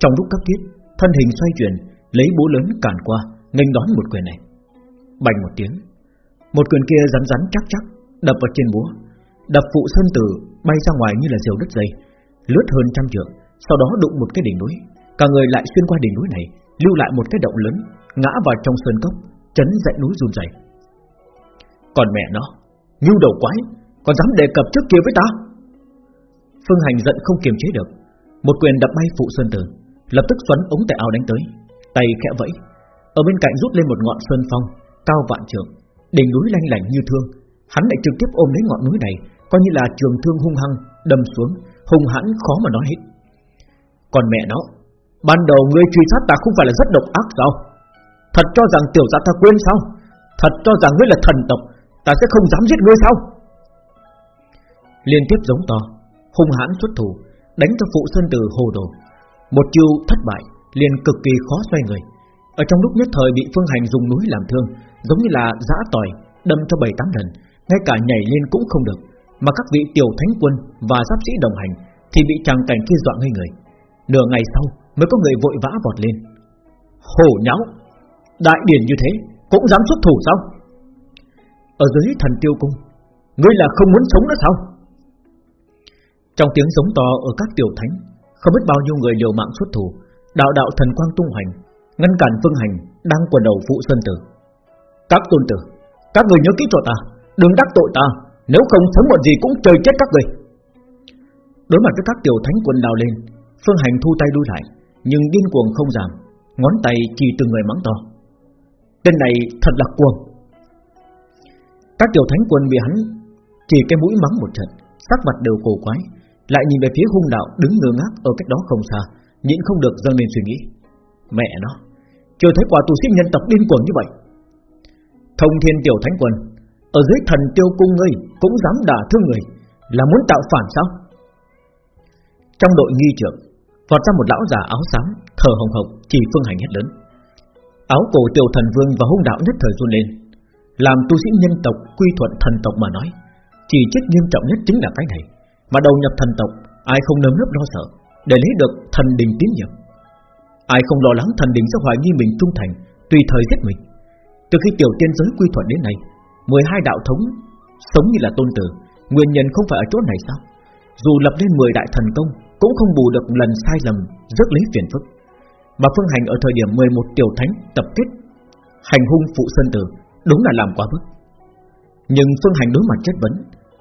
Trong lúc cấp thiết, Thân hình xoay chuyển, Lấy bố lớn cản qua, nghênh đón một quyền này. Bành một tiếng, Một quyền kia rắn rắn chắc chắc, Đập vào trên búa. Đập phụ sơn tử bay ra ngoài như là diều đứt dây Lướt hơn trăm trượng, Sau đó đụng một cái đỉnh núi. Cả người lại xuyên qua đỉnh núi này, Lưu lại một cái động lớn, Ngã vào trong sơn cốc, Chấn dậy núi run rẩy. Còn mẹ nó, Nhu đầu quái còn dám đề cập trước kia với ta? Phương Hành giận không kiềm chế được. Một quyền đập bay phụ sơn tử, Lập tức xoắn ống tay áo đánh tới, Tay khẽ vẫy. Ở bên cạnh rút lên một ngọn sơn phong, Cao vạn trượng, Đỉnh núi lanh lảnh như thương. Hắn lại trực tiếp ôm lấy ngọn núi này, Coi như là trường thương hung hăng, Đâm xuống, Hung hãn khó mà nói hết. Còn mẹ nó, Ban đầu ngươi truy sát ta không phải là rất độc ác sao? Thật cho rằng tiểu gia ta quên sao? Thật cho rằng ngươi là thần tộc, Ta sẽ không dám giết ngươi sao? Liên tiếp giống to, Hung hãn xuất thủ, Đánh cho phụ sơn tử hồ đồ. Một chiêu thất bại, liền cực kỳ khó xoay người. Ở trong lúc nhất thời bị phương hành dùng núi làm thương, Giống như là giã tỏi, Đâm cho bảy tám lần, Ngay cả nhảy lên cũng không được. Mà các vị tiểu thánh quân và giáp sĩ đồng hành Thì bị tràng cảnh kia dọa ngây người. Nửa ngày sau mới có người vội vã vọt lên. Hổ nháo! Đại điển như thế, Cũng dám xuất thủ sao? Ở dưới thần tiêu cung, Ngươi là không muốn sống nữa sao? Trong tiếng giống to ở các tiểu thánh, Không biết bao nhiêu người liều mạng xuất thủ, Đạo đạo thần quang tung hành Ngăn cản phương hành Đang quần đầu phụ sơn tử. Các tôn tử, Các người nhớ kỹ cho ta, Đừng đắc tội ta, Nếu không sớm muộn gì cũng trời chết các người. Đối mặt với các tiểu thánh quần đào lên, Phương hành thu tay đuôi lại, Nhưng điên cuồng không giảm, Ngón tay chỉ từng người mắng to. Tên này thật là cuồng. Các tiểu thánh quân bị hắn Chỉ cái mũi mắng một trận, Sắc mặt đều cổ quái lại nhìn về phía hung đạo đứng ngơ ngác ở cách đó không xa, Nhịn không được dâng lên suy nghĩ. Mẹ nó Chưa thấy quả tù sĩ nhân tộc điên cuồng như vậy. Thông thiên tiểu thánh quân Ở dưới thần tiêu cung ngươi Cũng dám đả thương người, Là muốn tạo phản sao? Trong đội nghi trưởng, vọt ra một lão già áo xám, thở hồng hộc, chỉ phương hành hết lớn. Áo cổ tiểu thần vương và hung đạo nhất thời run lên. Làm tu sĩ nhân tộc quy thuận thần tộc mà nói, chỉ chết nghiêm trọng nhất chính là cái này mà đầu nhập thần tộc ai không nơm nớp lo sợ để lấy được thần đình tín nhiệm ai không lo lắng thần đình sẽ hoài nghi mình trung thành tùy thời giết mình từ khi tiểu tiên giới quy thuận đến nay 12 đạo thống sống như là tôn tử nguyên nhân không phải ở chỗ này sao dù lập lên 10 đại thần công cũng không bù được lần sai lầm Rất lấy phiền phức. Mà Phương Hành ở thời điểm 11 tiểu thánh tập kết hành hung phụ sơn tử, đúng là làm quá mức. Nhưng Phương Hành đối mặt chất vấn,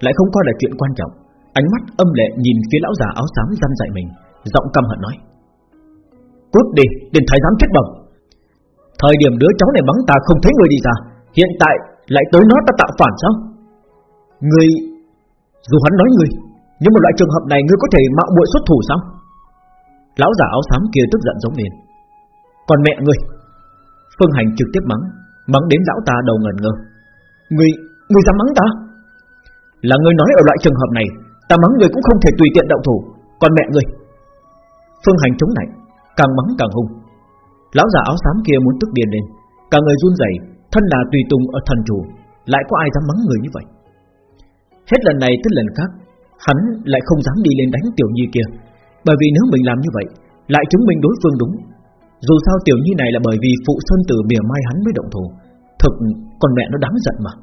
lại không coi là chuyện quan trọng. Ánh mắt âm lệ nhìn phía lão già áo xám răn dạy mình, giọng căm hận nói: "Cút đi, đừng thái giám chết bẩm. Thời điểm đứa cháu này bắn ta không thấy người đi ra, hiện tại lại tới nó ta tạo phản sao? Người, dù hắn nói người, nhưng một loại trường hợp này ngươi có thể mạo muội xuất thủ sao? Lão già áo xám kia tức giận giống lên. Còn mẹ ngươi Phương Hành trực tiếp mắng Mắng đến lão ta đầu ngẩn ngơ. Ngươi, ngươi dám mắng ta? Là ngươi nói ở loại trường hợp này Ta mắng người cũng không thể tùy tiện động thủ. Còn mẹ ngươi? Phương Hành chống lại, Càng mắng càng hung. Lão già áo xám kia muốn tức điên lên. Cả người run rẩy, Thân là tùy tùng ở thần chủ Lại có ai dám mắng người như vậy? Hết lần này tới lần khác Hắn lại không dám đi lên đánh Tiểu Nhi kia. Bởi vì nếu mình làm như vậy Lại chứng minh đối phương đúng. Dù sao Tiểu Nhi này là bởi vì phụ sơn tử bìa mai hắn mới động thủ. Thực con mẹ nó đáng giận mà.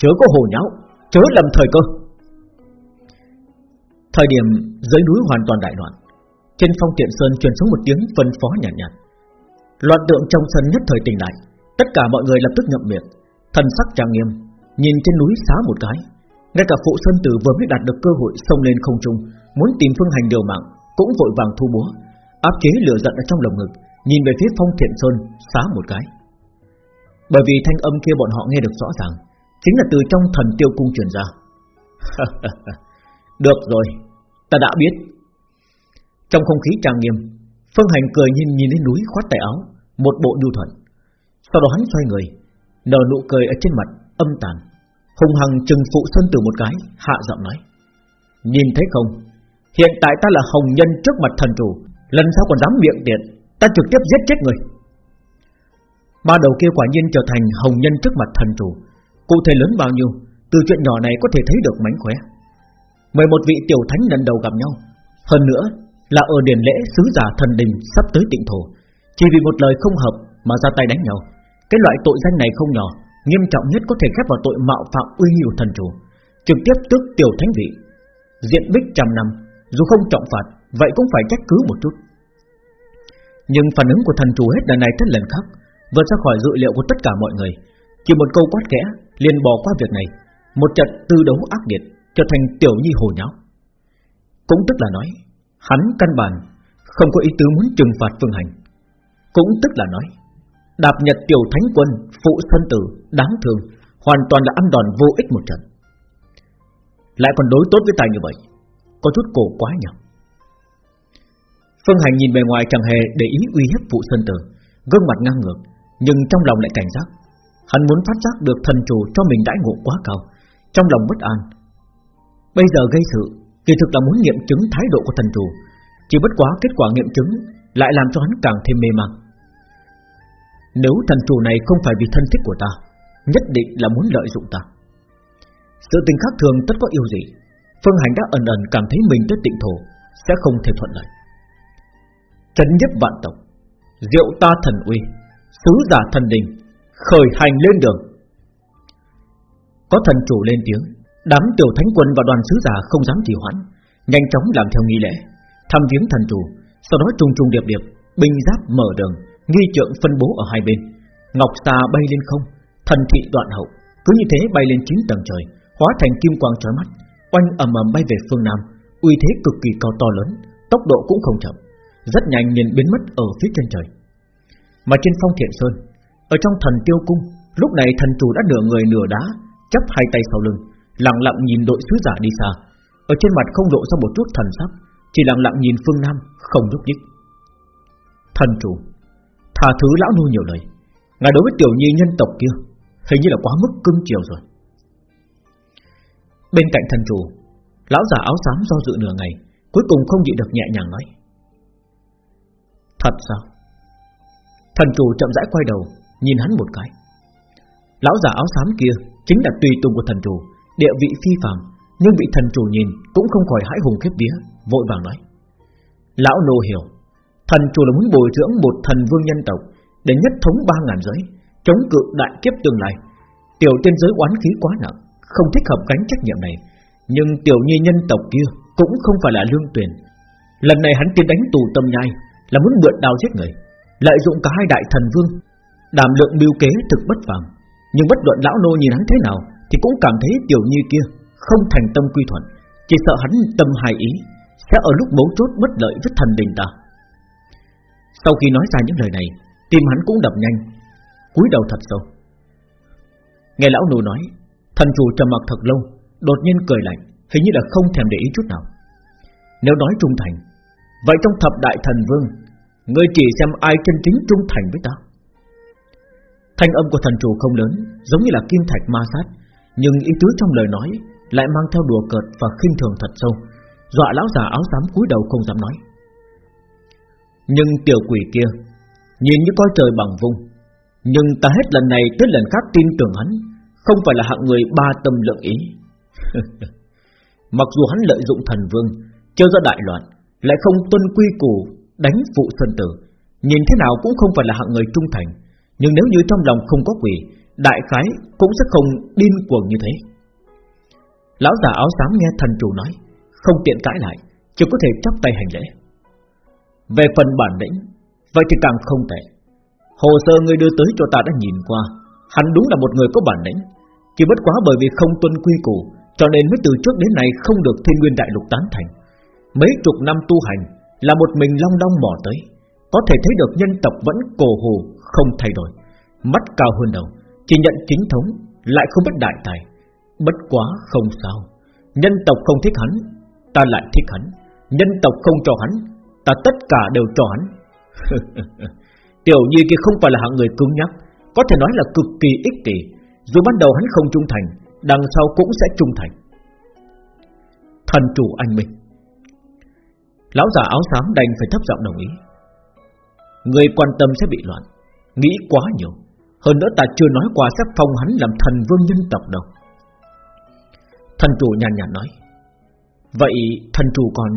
Chớ có hồ nháo Chớ lầm thời cơ. Thời điểm dưới núi hoàn toàn đại loạn Trên phong tiện sơn truyền xuống một tiếng phân phó nhàn nhạt, nhạt. Loạn tượng trong sân nhất thời tỉnh lại Tất cả mọi người lập tức ngậm miệng Thần sắc trang nghiêm Nhìn trên núi xá một cái. Ngay cả phụ sơn tử vừa mới đạt được cơ hội xông lên không trung Muốn tìm phương hành điều mạng Cũng vội vàng thu búa Áp chế lửa giận ở trong lồng ngực Nhìn về phía phong thiện sơn xá một cái. Bởi vì thanh âm kia bọn họ nghe được rõ ràng Chính là từ trong thần tiêu cung truyền ra. Được rồi Ta đã biết. Trong không khí trang nghiêm, Phương Hành cười nhìn nhìn lên núi khoát tay áo, Một bộ nhu thuận. Sau đó hắn xoay người, Nở nụ cười ở trên mặt, âm tàn. Hùng hằng trừng phụ Sơn Tử một cái, Hạ giọng nói. Nhìn thấy không? Hiện tại ta là hồng nhân trước mặt thần chủ, Lần sau còn dám miệng tiện, Ta trực tiếp giết chết người. Ba đầu kia quả nhiên trở thành hồng nhân trước mặt thần chủ. Cụ thể lớn bao nhiêu, Từ chuyện nhỏ này có thể thấy được mánh khóe. Mười một vị tiểu thánh lần đầu gặp nhau. Hơn nữa, là ở điển lễ sứ giả thần đình sắp tới tịnh thổ. Chỉ vì một lời không hợp mà ra tay đánh nhau. Cái loại tội danh này không nhỏ, Nghiêm trọng nhất có thể khép vào tội mạo phạm uy nghi thần chủ. Trực tiếp tước tiểu thánh vị. Diện bích trăm năm, Dù không trọng phạt, Vậy cũng phải trách cứ một chút. Nhưng phản ứng của thần chủ hết lần này tới lần khác, Vượt ra khỏi dự liệu của tất cả mọi người. Chỉ một câu quát kẽ liền bỏ qua việc này. Một trận tư đấu ác liệt. Trở thành tiểu nhi hồ nháo. Cũng tức là nói, Hắn căn bản không có ý tứ muốn trừng phạt phương hành. Cũng tức là nói, Đạp nhật tiểu thánh quân, Phụ thân tử, đáng thương, Hoàn toàn là ăn đòn vô ích một trận. Lại còn đối tốt với tài như vậy, Có chút cổ quá nhỉ? Phương Hành nhìn bề ngoài chẳng hề để ý uy hiếp phụ thân tử, Gương mặt ngang ngược, Nhưng trong lòng lại cảnh giác. Hắn muốn phát giác được thần chủ cho mình đãi ngộ quá cao, Trong lòng bất an Bây giờ gây sự, Kỳ thực là muốn nghiệm chứng thái độ của thần chủ. Chỉ bất quá kết quả nghiệm chứng Lại làm cho hắn càng thêm mê mang Nếu thần chủ này không phải vì thân thích của ta, Nhất định là muốn lợi dụng ta. Sự tình khác thường tất có yêu gì Phương Hành đã ẩn ẩn cảm thấy mình tới tịnh thổ, Sẽ không thể thuận lợi. Trấn nhất vạn tộc, Diệu ta thần uy, Sứ giả thần đình, Khởi hành lên đường. Có thần chủ lên tiếng. Đám tiểu thánh quân và đoàn sứ giả không dám trì hoãn, Nhanh chóng làm theo nghi lễ, Thăm viếng thần chủ, Sau đó trùng trùng điệp điệp, Binh giáp mở đường, Nghi trượng phân bố ở hai bên. Ngọc xà bay lên không, Thần thị đoạn hậu, Cứ như thế bay lên chín tầng trời, Hóa thành kim quang chói mắt, Oanh ầm ầm bay về phương Nam, Uy thế cực kỳ cao to lớn, Tốc độ cũng không chậm, Rất nhanh nhìn biến mất ở phía chân trời. Mà trên phong thiện sơn, Ở trong thần tiêu cung, Lúc này thần chủ đã nửa người nửa đá chấp hai tay sau lưng lặng lặng nhìn đội sứ giả đi xa, ở trên mặt không lộ ra một chút thần sắc, chỉ lặng lặng nhìn phương Nam không nhúc nhích. Thần chủ, tha thứ lão nô nhiều lời, ngài đối với tiểu nhi nhân tộc kia hình như là quá mức cưng chiều rồi. Bên cạnh thần chủ, lão già áo xám do dự nửa ngày, cuối cùng không nhịn được nhẹ nhàng nói: Thật sao? Thần chủ chậm rãi quay đầu, nhìn hắn một cái. Lão già áo xám kia chính là tùy tùng của thần chủ, địa vị phi phàm, nhưng bị thần chủ nhìn cũng không khỏi hãi hùng khiếp vía, vội vàng nói: lão nô hiểu, thần chủ là muốn bồi dưỡng một thần vương nhân tộc để nhất thống ba ngàn giới, chống cự đại kiếp tương lai. Tiểu tiên giới oán khí quá nặng, không thích hợp gánh trách nhiệm này, nhưng tiểu nhi nhân tộc kia cũng không phải là lương tuyển. Lần này hắn tiến đánh tù tâm nhai là muốn mượn đào giết người, lợi dụng cả hai đại thần vương, đảm lượng mưu kế thực bất phàm. Nhưng bất luận lão nô nhìn hắn thế nào thì cũng cảm thấy tiểu nhi kia không thành tâm quy thuận, chỉ sợ hắn tâm hài ý sẽ ở lúc mấu chốt bất lợi với thần đình ta. Sau khi nói ra những lời này, tim hắn cũng đập nhanh, cúi đầu thật sâu. Nghe lão nô nói, thần chủ trầm mặc thật lâu, đột nhiên cười lạnh, hình như là không thèm để ý chút nào. Nếu nói trung thành, vậy trong thập đại thần vương, ngươi chỉ xem ai chân chính trung thành với ta. Thanh âm của thần chủ không lớn, giống như là kim thạch ma sát, nhưng ý tứ trong lời nói lại mang theo đùa cợt và khinh thường thật sâu, dọa lão già áo xám cúi đầu không dám nói. Nhưng tiểu quỷ kia, nhìn như coi trời bằng vung, nhưng ta hết lần này tới lần khác tin tưởng hắn, không phải là hạng người ba tâm lượng ý. Mặc dù hắn lợi dụng thần vương, chơi ra đại loạn, lại không tuân quy củ đánh phụ sơn tử, nhìn thế nào cũng không phải là hạng người trung thành. Nhưng nếu như trong lòng không có quỷ Đại khái cũng sẽ không điên cuồng như thế. Lão già áo xám nghe thần chủ nói, Không tiện cãi lại, Chỉ có thể chắp tay hành lễ. Về phần bản lĩnh, Vậy thì càng không tệ. Hồ sơ ngươi đưa tới cho ta đã nhìn qua, Hắn đúng là một người có bản lĩnh. Chỉ bất quá bởi vì không tuân quy củ, Cho nên mới từ trước đến nay không được thiên nguyên đại lục tán thành. Mấy chục năm tu hành, Là một mình long đong mò tới, Có thể thấy được nhân tộc vẫn cổ hồ, Không thay đổi. Mắt cao hơn đầu chỉ nhận chính thống, Lại không biết đại tài. Bất quá không sao. Nhân tộc không thích hắn, Ta lại thích hắn. Nhân tộc không cho hắn, Ta tất cả đều cho hắn. Tiểu nhi kia không phải là hạng người cứng nhắc, Có thể nói là cực kỳ ích kỷ. Dù ban đầu hắn không trung thành, Đằng sau cũng sẽ trung thành. Thần chủ anh minh. Lão già áo xám đành phải thấp giọng đồng ý. Người quan tâm sẽ bị loạn, Nghĩ quá nhiều. Hơn nữa ta chưa nói qua sẽ phong hắn làm thần vương nhân tộc đâu. Thần chủ nhàn nhạt nói, Vậy thần chủ còn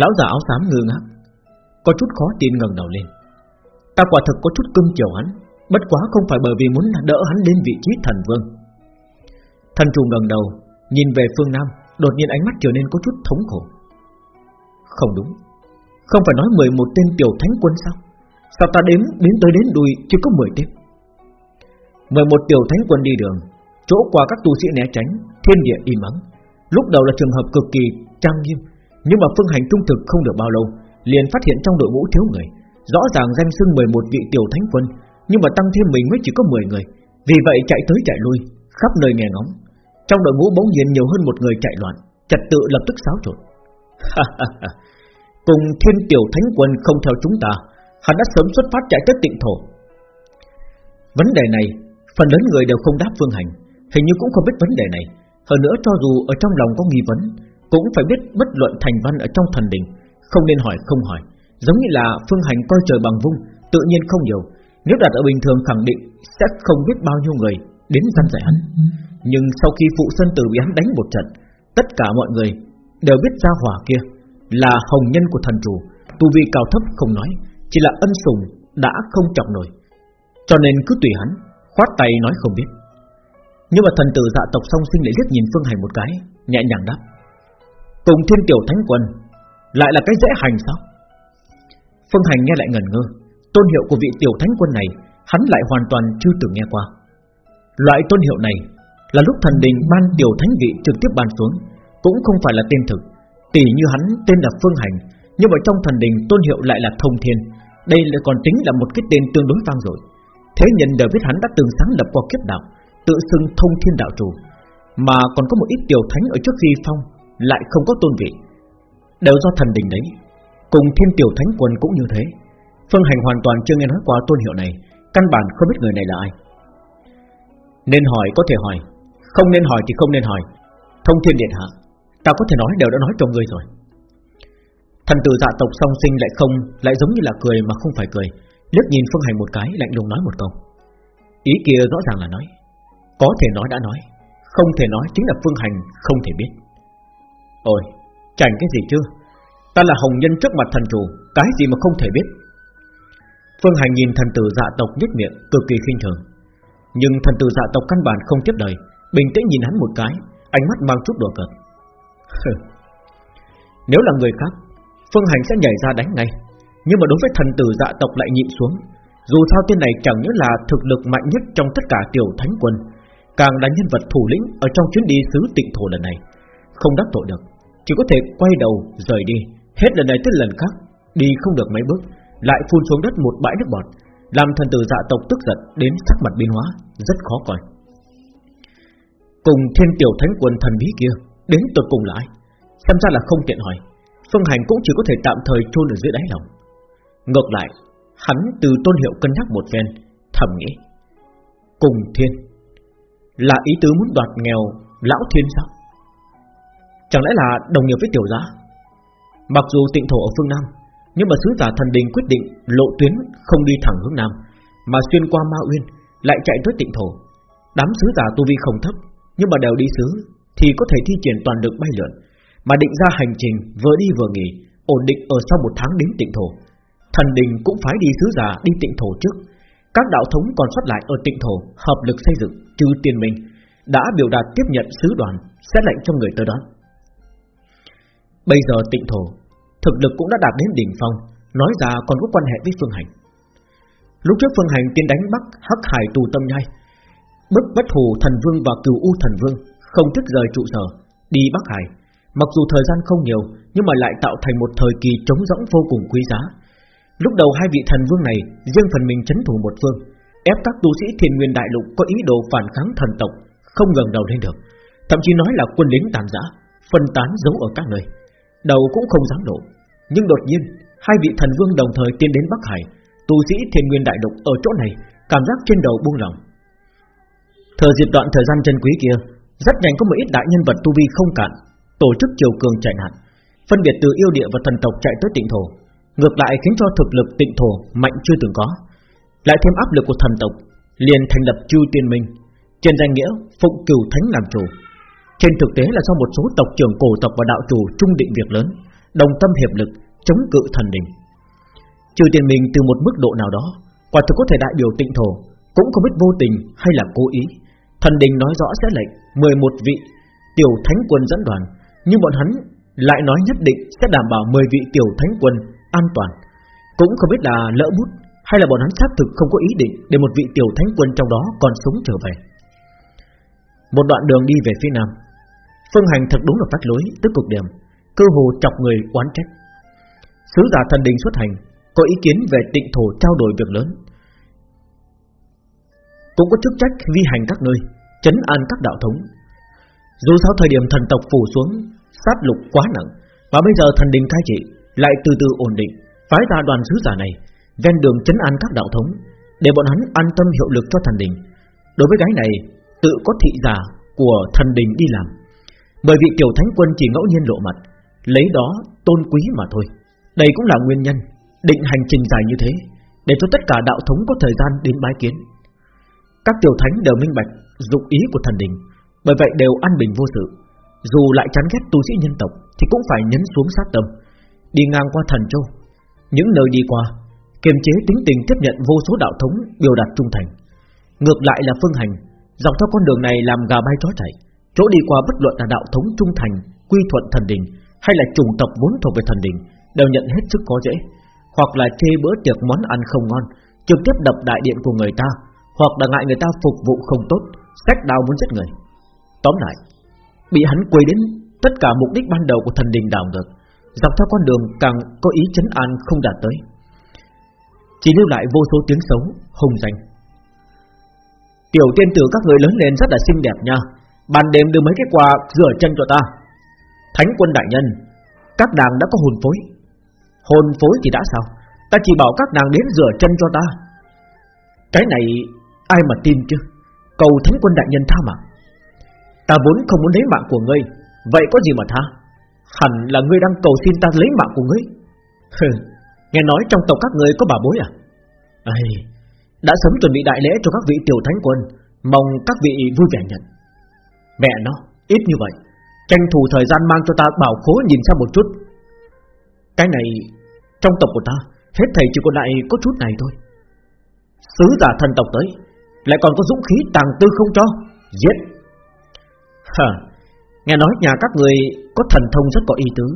Lão già áo xám ngơ ngác, Có chút khó tin ngẩng đầu lên. Ta quả thật có chút cưng chiều hắn, Bất quá không phải bởi vì muốn đỡ hắn lên vị trí thần vương. Thần chủ ngẩng đầu, Nhìn về phương Nam, Đột nhiên ánh mắt trở nên có chút thống khổ. Không đúng, Không phải nói 11 tên tiểu thánh quân sao? Sao ta đếm đến tới đến đùi Chỉ có 10 tiếp? 11 tiểu thánh quân đi đường, Chỗ qua các tu sĩ né tránh, Thiên địa im ắng. Lúc đầu là trường hợp cực kỳ trang nghiêm, Nhưng mà phương hành trung thực không được bao lâu, Liền phát hiện trong đội ngũ thiếu người. Rõ ràng danh xưng 11 vị tiểu thánh quân, Nhưng mà tăng thêm mình mới chỉ có 10 người. Vì vậy chạy tới chạy lui, Khắp nơi nghe ngóng. Trong đội ngũ bỗng nhiên nhiều hơn một người chạy loạn, Trật tự lập tức xáo trộn. Cùng thiên tiểu thánh quân không theo chúng ta Hắn đã sớm xuất phát chạy tới tịnh thổ. Vấn đề này, Phần lớn người đều không đáp phương hành, Hình như cũng không biết vấn đề này. Hơn nữa, cho dù ở trong lòng có nghi vấn, Cũng phải biết bất luận thành văn ở trong thần đình, Không nên hỏi không hỏi. Giống như là phương hành coi trời bằng vung, Tự nhiên không nhiều. Nếu đặt ở bình thường khẳng định Sẽ không biết bao nhiêu người đến gian giải hắn. Nhưng sau khi phụ sân tử bị hắn đánh một trận, Tất cả mọi người đều biết ra hỏa kia Là hồng nhân của thần chủ, Tu vi cao thấp không nói. Chỉ là ân sủng đã không trọng nổi. Cho nên cứ tùy hắn, Khoát tay nói không biết. Nhưng mà thần tử dạ tộc song sinh lại liếc nhìn Phương Hành một cái, Nhẹ nhàng đáp. Cùng thiên tiểu thánh quân Lại là cái dễ hành sao? Phương Hành nghe lại ngẩn ngơ, Tôn hiệu của vị tiểu thánh quân này, Hắn lại hoàn toàn chưa từng nghe qua. Loại tôn hiệu này Là lúc thần đình ban tiểu thánh vị trực tiếp ban xuống, Cũng không phải là tên thực. Tỷ như hắn tên là Phương Hành, Nhưng mà trong thần đình tôn hiệu lại là Thông Thiên. Đây lại còn tính là một cái tên tương đối vang rồi Thế nhân đều biết hắn đã từng sáng lập qua kiếp đạo tự xưng thông thiên đạo chủ, mà còn có một ít tiểu thánh ở trước khi phong lại không có tôn vị, đều do thần đình đấy. Cùng thiên tiểu thánh quân cũng như thế. Phương Hành hoàn toàn chưa nghe nói qua tôn hiệu này, căn bản không biết người này là ai. Nên hỏi có thể hỏi, không nên hỏi thì không nên hỏi. Thông thiên điện hạ, ta có thể nói đều đã nói cho ngươi rồi. Thần tử dạ tộc song sinh lại không, Lại giống như là cười mà không phải cười. Liếc nhìn Phương Hành một cái, lạnh lùng nói một câu. Ý kia rõ ràng là nói. Có thể nói đã nói, Không thể nói chính là Phương Hành không thể biết. Ôi, Chảnh cái gì chưa? Ta là hồng nhân trước mặt thần chủ, Cái gì mà không thể biết? Phương Hành nhìn thần tử dạ tộc nhếch miệng, Cực kỳ khinh thường. Nhưng thần tử dạ tộc căn bản không tiếp đời Bình tĩnh nhìn hắn một cái, Ánh mắt mang chút đùa cợt. Nếu là người khác Phương Hành sẽ nhảy ra đánh ngay. Nhưng mà đối với thần tử dạ tộc lại nhịn xuống. Dù sao tên này chẳng những là thực lực mạnh nhất Trong tất cả tiểu thánh quân, Càng là nhân vật thủ lĩnh Ở trong chuyến đi xứ tịnh thổ lần này. Không đắc tội được, Chỉ có thể quay đầu, rời đi. Hết lần này tới lần khác, Đi không được mấy bước, Lại phun xuống đất một bãi nước bọt, Làm thần tử dạ tộc tức giận Đến sắc mặt biến hóa, Rất khó coi. Cùng thiên tiểu thánh quân thần bí kia, Đến tột cùng lại, Xem ra là không tiện hỏi. Phương Hành cũng chỉ có thể tạm thời chôn ở dưới đáy lòng. Ngược lại, Hắn từ tôn hiệu cân nhắc một phen, Thầm nghĩ, Cùng thiên, là ý tứ muốn đoạt nghèo Lão thiên sao? Chẳng lẽ là đồng nghiệp với tiểu giá Mặc dù tịnh thổ ở phương Nam, Nhưng mà sứ giả thần đình quyết định Lộ tuyến không đi thẳng hướng Nam, Mà xuyên qua Ma Uyên Lại chạy tới tịnh thổ. Đám sứ giả tu vi không thấp, Nhưng mà đều đi sứ, Thì có thể thi triển toàn lực bay lượn mà định ra hành trình vừa đi vừa nghỉ Ổn định ở sau một tháng đến tịnh thổ. Thần đình cũng phải đi sứ giả đi tịnh thổ trước. Các đạo thống còn xuất lại ở tịnh thổ Hợp lực xây dựng, trừ tiền mình Đã biểu đạt tiếp nhận sứ đoàn Xét lệnh cho người tới đó. Bây giờ tịnh thổ Thực lực cũng đã đạt đến đỉnh phong Nói ra còn có quan hệ với Phương Hành. Lúc trước Phương Hành tiến đánh Bắc Hắc Hải tù tâm nhai Bức bất hù thần vương và cửu u thần vương Không thích rời trụ sở Đi Bắc Hải. Mặc dù thời gian không nhiều, Nhưng mà lại tạo thành một thời kỳ trống rỗng vô cùng quý giá. Lúc đầu hai vị thần vương này, Riêng phần mình chấn thủ một phương, Ép các tu sĩ thiên nguyên đại lục Có ý đồ phản kháng thần tộc, Không ngẩng đầu lên được. Thậm chí nói là quân lính tàn giã, Phân tán giấu ở các nơi. Đầu cũng không dám nổ Nhưng đột nhiên, Hai vị thần vương đồng thời tiến đến Bắc Hải. Tu sĩ thiên nguyên đại lục ở chỗ này, Cảm giác trên đầu buông lỏng. Thời diệt đoạn thời gian chân quý kia, Rất nhanh có một ít đại nhân vật tu vi không cạn. Tổ chức triều cường chạy nạn, Phân biệt từ yêu địa và thần tộc chạy tới tịnh thổ. Ngược lại khiến cho thực lực tịnh thổ Mạnh chưa từng có. Lại thêm áp lực của thần tộc, Liền thành lập chu tiên minh, Trên danh nghĩa phụng cửu thánh làm chủ. Trên thực tế là do một số tộc trưởng cổ tộc và đạo chủ trung định việc lớn, Đồng tâm hiệp lực, Chống cự thần đình Trừ tiền mình từ một mức độ nào đó, Quả thực có thể đại biểu tịnh thổ, Cũng không biết vô tình hay là cố ý. Thần đình nói rõ sẽ lệnh 11 vị tiểu thánh quân dẫn đoàn nhưng bọn hắn lại nói nhất định Sẽ đảm bảo 10 vị tiểu thánh quân an toàn. Cũng không biết là lỡ bút Hay là bọn hắn xác thực không có ý định Để một vị tiểu thánh quân trong đó còn sống trở về. Một đoạn đường đi về phía nam, Phương hành thật đúng là phát lối Tức cực điểm, Cơ hồ chọc người oán trách. Sứ giả thần đình xuất hành, Có ý kiến về tịnh thổ trao đổi việc lớn. Cũng có chức trách vi hành các nơi, Chấn an các đạo thống. Dù sao thời điểm thần tộc phủ xuống, Sát lục quá nặng, Và bây giờ thần đình cai trị Lại từ từ ổn định, Phái ra đoàn sứ giả này, Ven đường chấn an các đạo thống, Để bọn hắn an tâm hiệu lực cho thần đình. Đối với cái này, Tự có thị giả của thần đình đi làm. Bởi vì tiểu thánh quân chỉ ngẫu nhiên lộ mặt, Lấy đó tôn quý mà thôi. Đây cũng là nguyên nhân Định hành trình dài như thế, Để cho tất cả đạo thống có thời gian đến bái kiến. Các tiểu thánh đều minh bạch Dụng ý của thần đình bởi vậy đều an bình vô sự. Dù lại chán ghét tu sĩ nhân tộc Thì cũng phải nhấn xuống sát tâm. Đi ngang qua thần châu Những nơi đi qua Kiềm chế tính tình tiếp nhận vô số đạo thống Biểu đạt trung thành. Ngược lại là phương hành Dọc theo con đường này làm gà bay chó chạy Chỗ đi qua bất luận là đạo thống trung thành Quy thuận thần đình hay là chủng tộc vốn thuộc về thần đình đều nhận hết sức có dễ, hoặc là chê bữa tiệc món ăn không ngon, trực tiếp đập đại điện của người ta, hoặc là ngại người ta phục vụ không tốt, sách đao muốn giết người. Tóm lại, bị hắn quấy đến tất cả mục đích ban đầu của thần đình đảo ngược, dọc theo con đường càng có ý chấn an không đạt tới, chỉ lưu lại vô số tiếng xấu, hùng danh. Tiểu tiên tử các người lớn lên rất là xinh đẹp nha Ban đêm đưa mấy cái quà rửa chân cho ta. Thánh quân đại nhân Các nàng đã có hồn phối. Hồn phối thì đã sao? Ta chỉ bảo các nàng đến rửa chân cho ta. Cái này Ai mà tin chứ? Cầu thánh quân đại nhân tha mạng. Ta vốn không muốn lấy mạng của ngươi. Vậy có gì mà tha? Hẳn là ngươi đang cầu xin ta lấy mạng của ngươi. Nghe nói trong tộc các ngươi có bà bối à? Ây, Đã sớm chuẩn bị đại lễ cho các vị tiểu thánh quân. Mong các vị vui vẻ nhận. Mẹ nó, ít như vậy. Tranh thủ thời gian mang cho ta bảo khố nhìn xem một chút. Cái này Trong tộc của ta Hết thầy chỉ còn lại có chút này thôi. Sứ giả thần tộc tới Lại còn có dũng khí tàng tư không cho? Giết! Hả Nghe nói nhà các người có thần thông rất có ý tứ.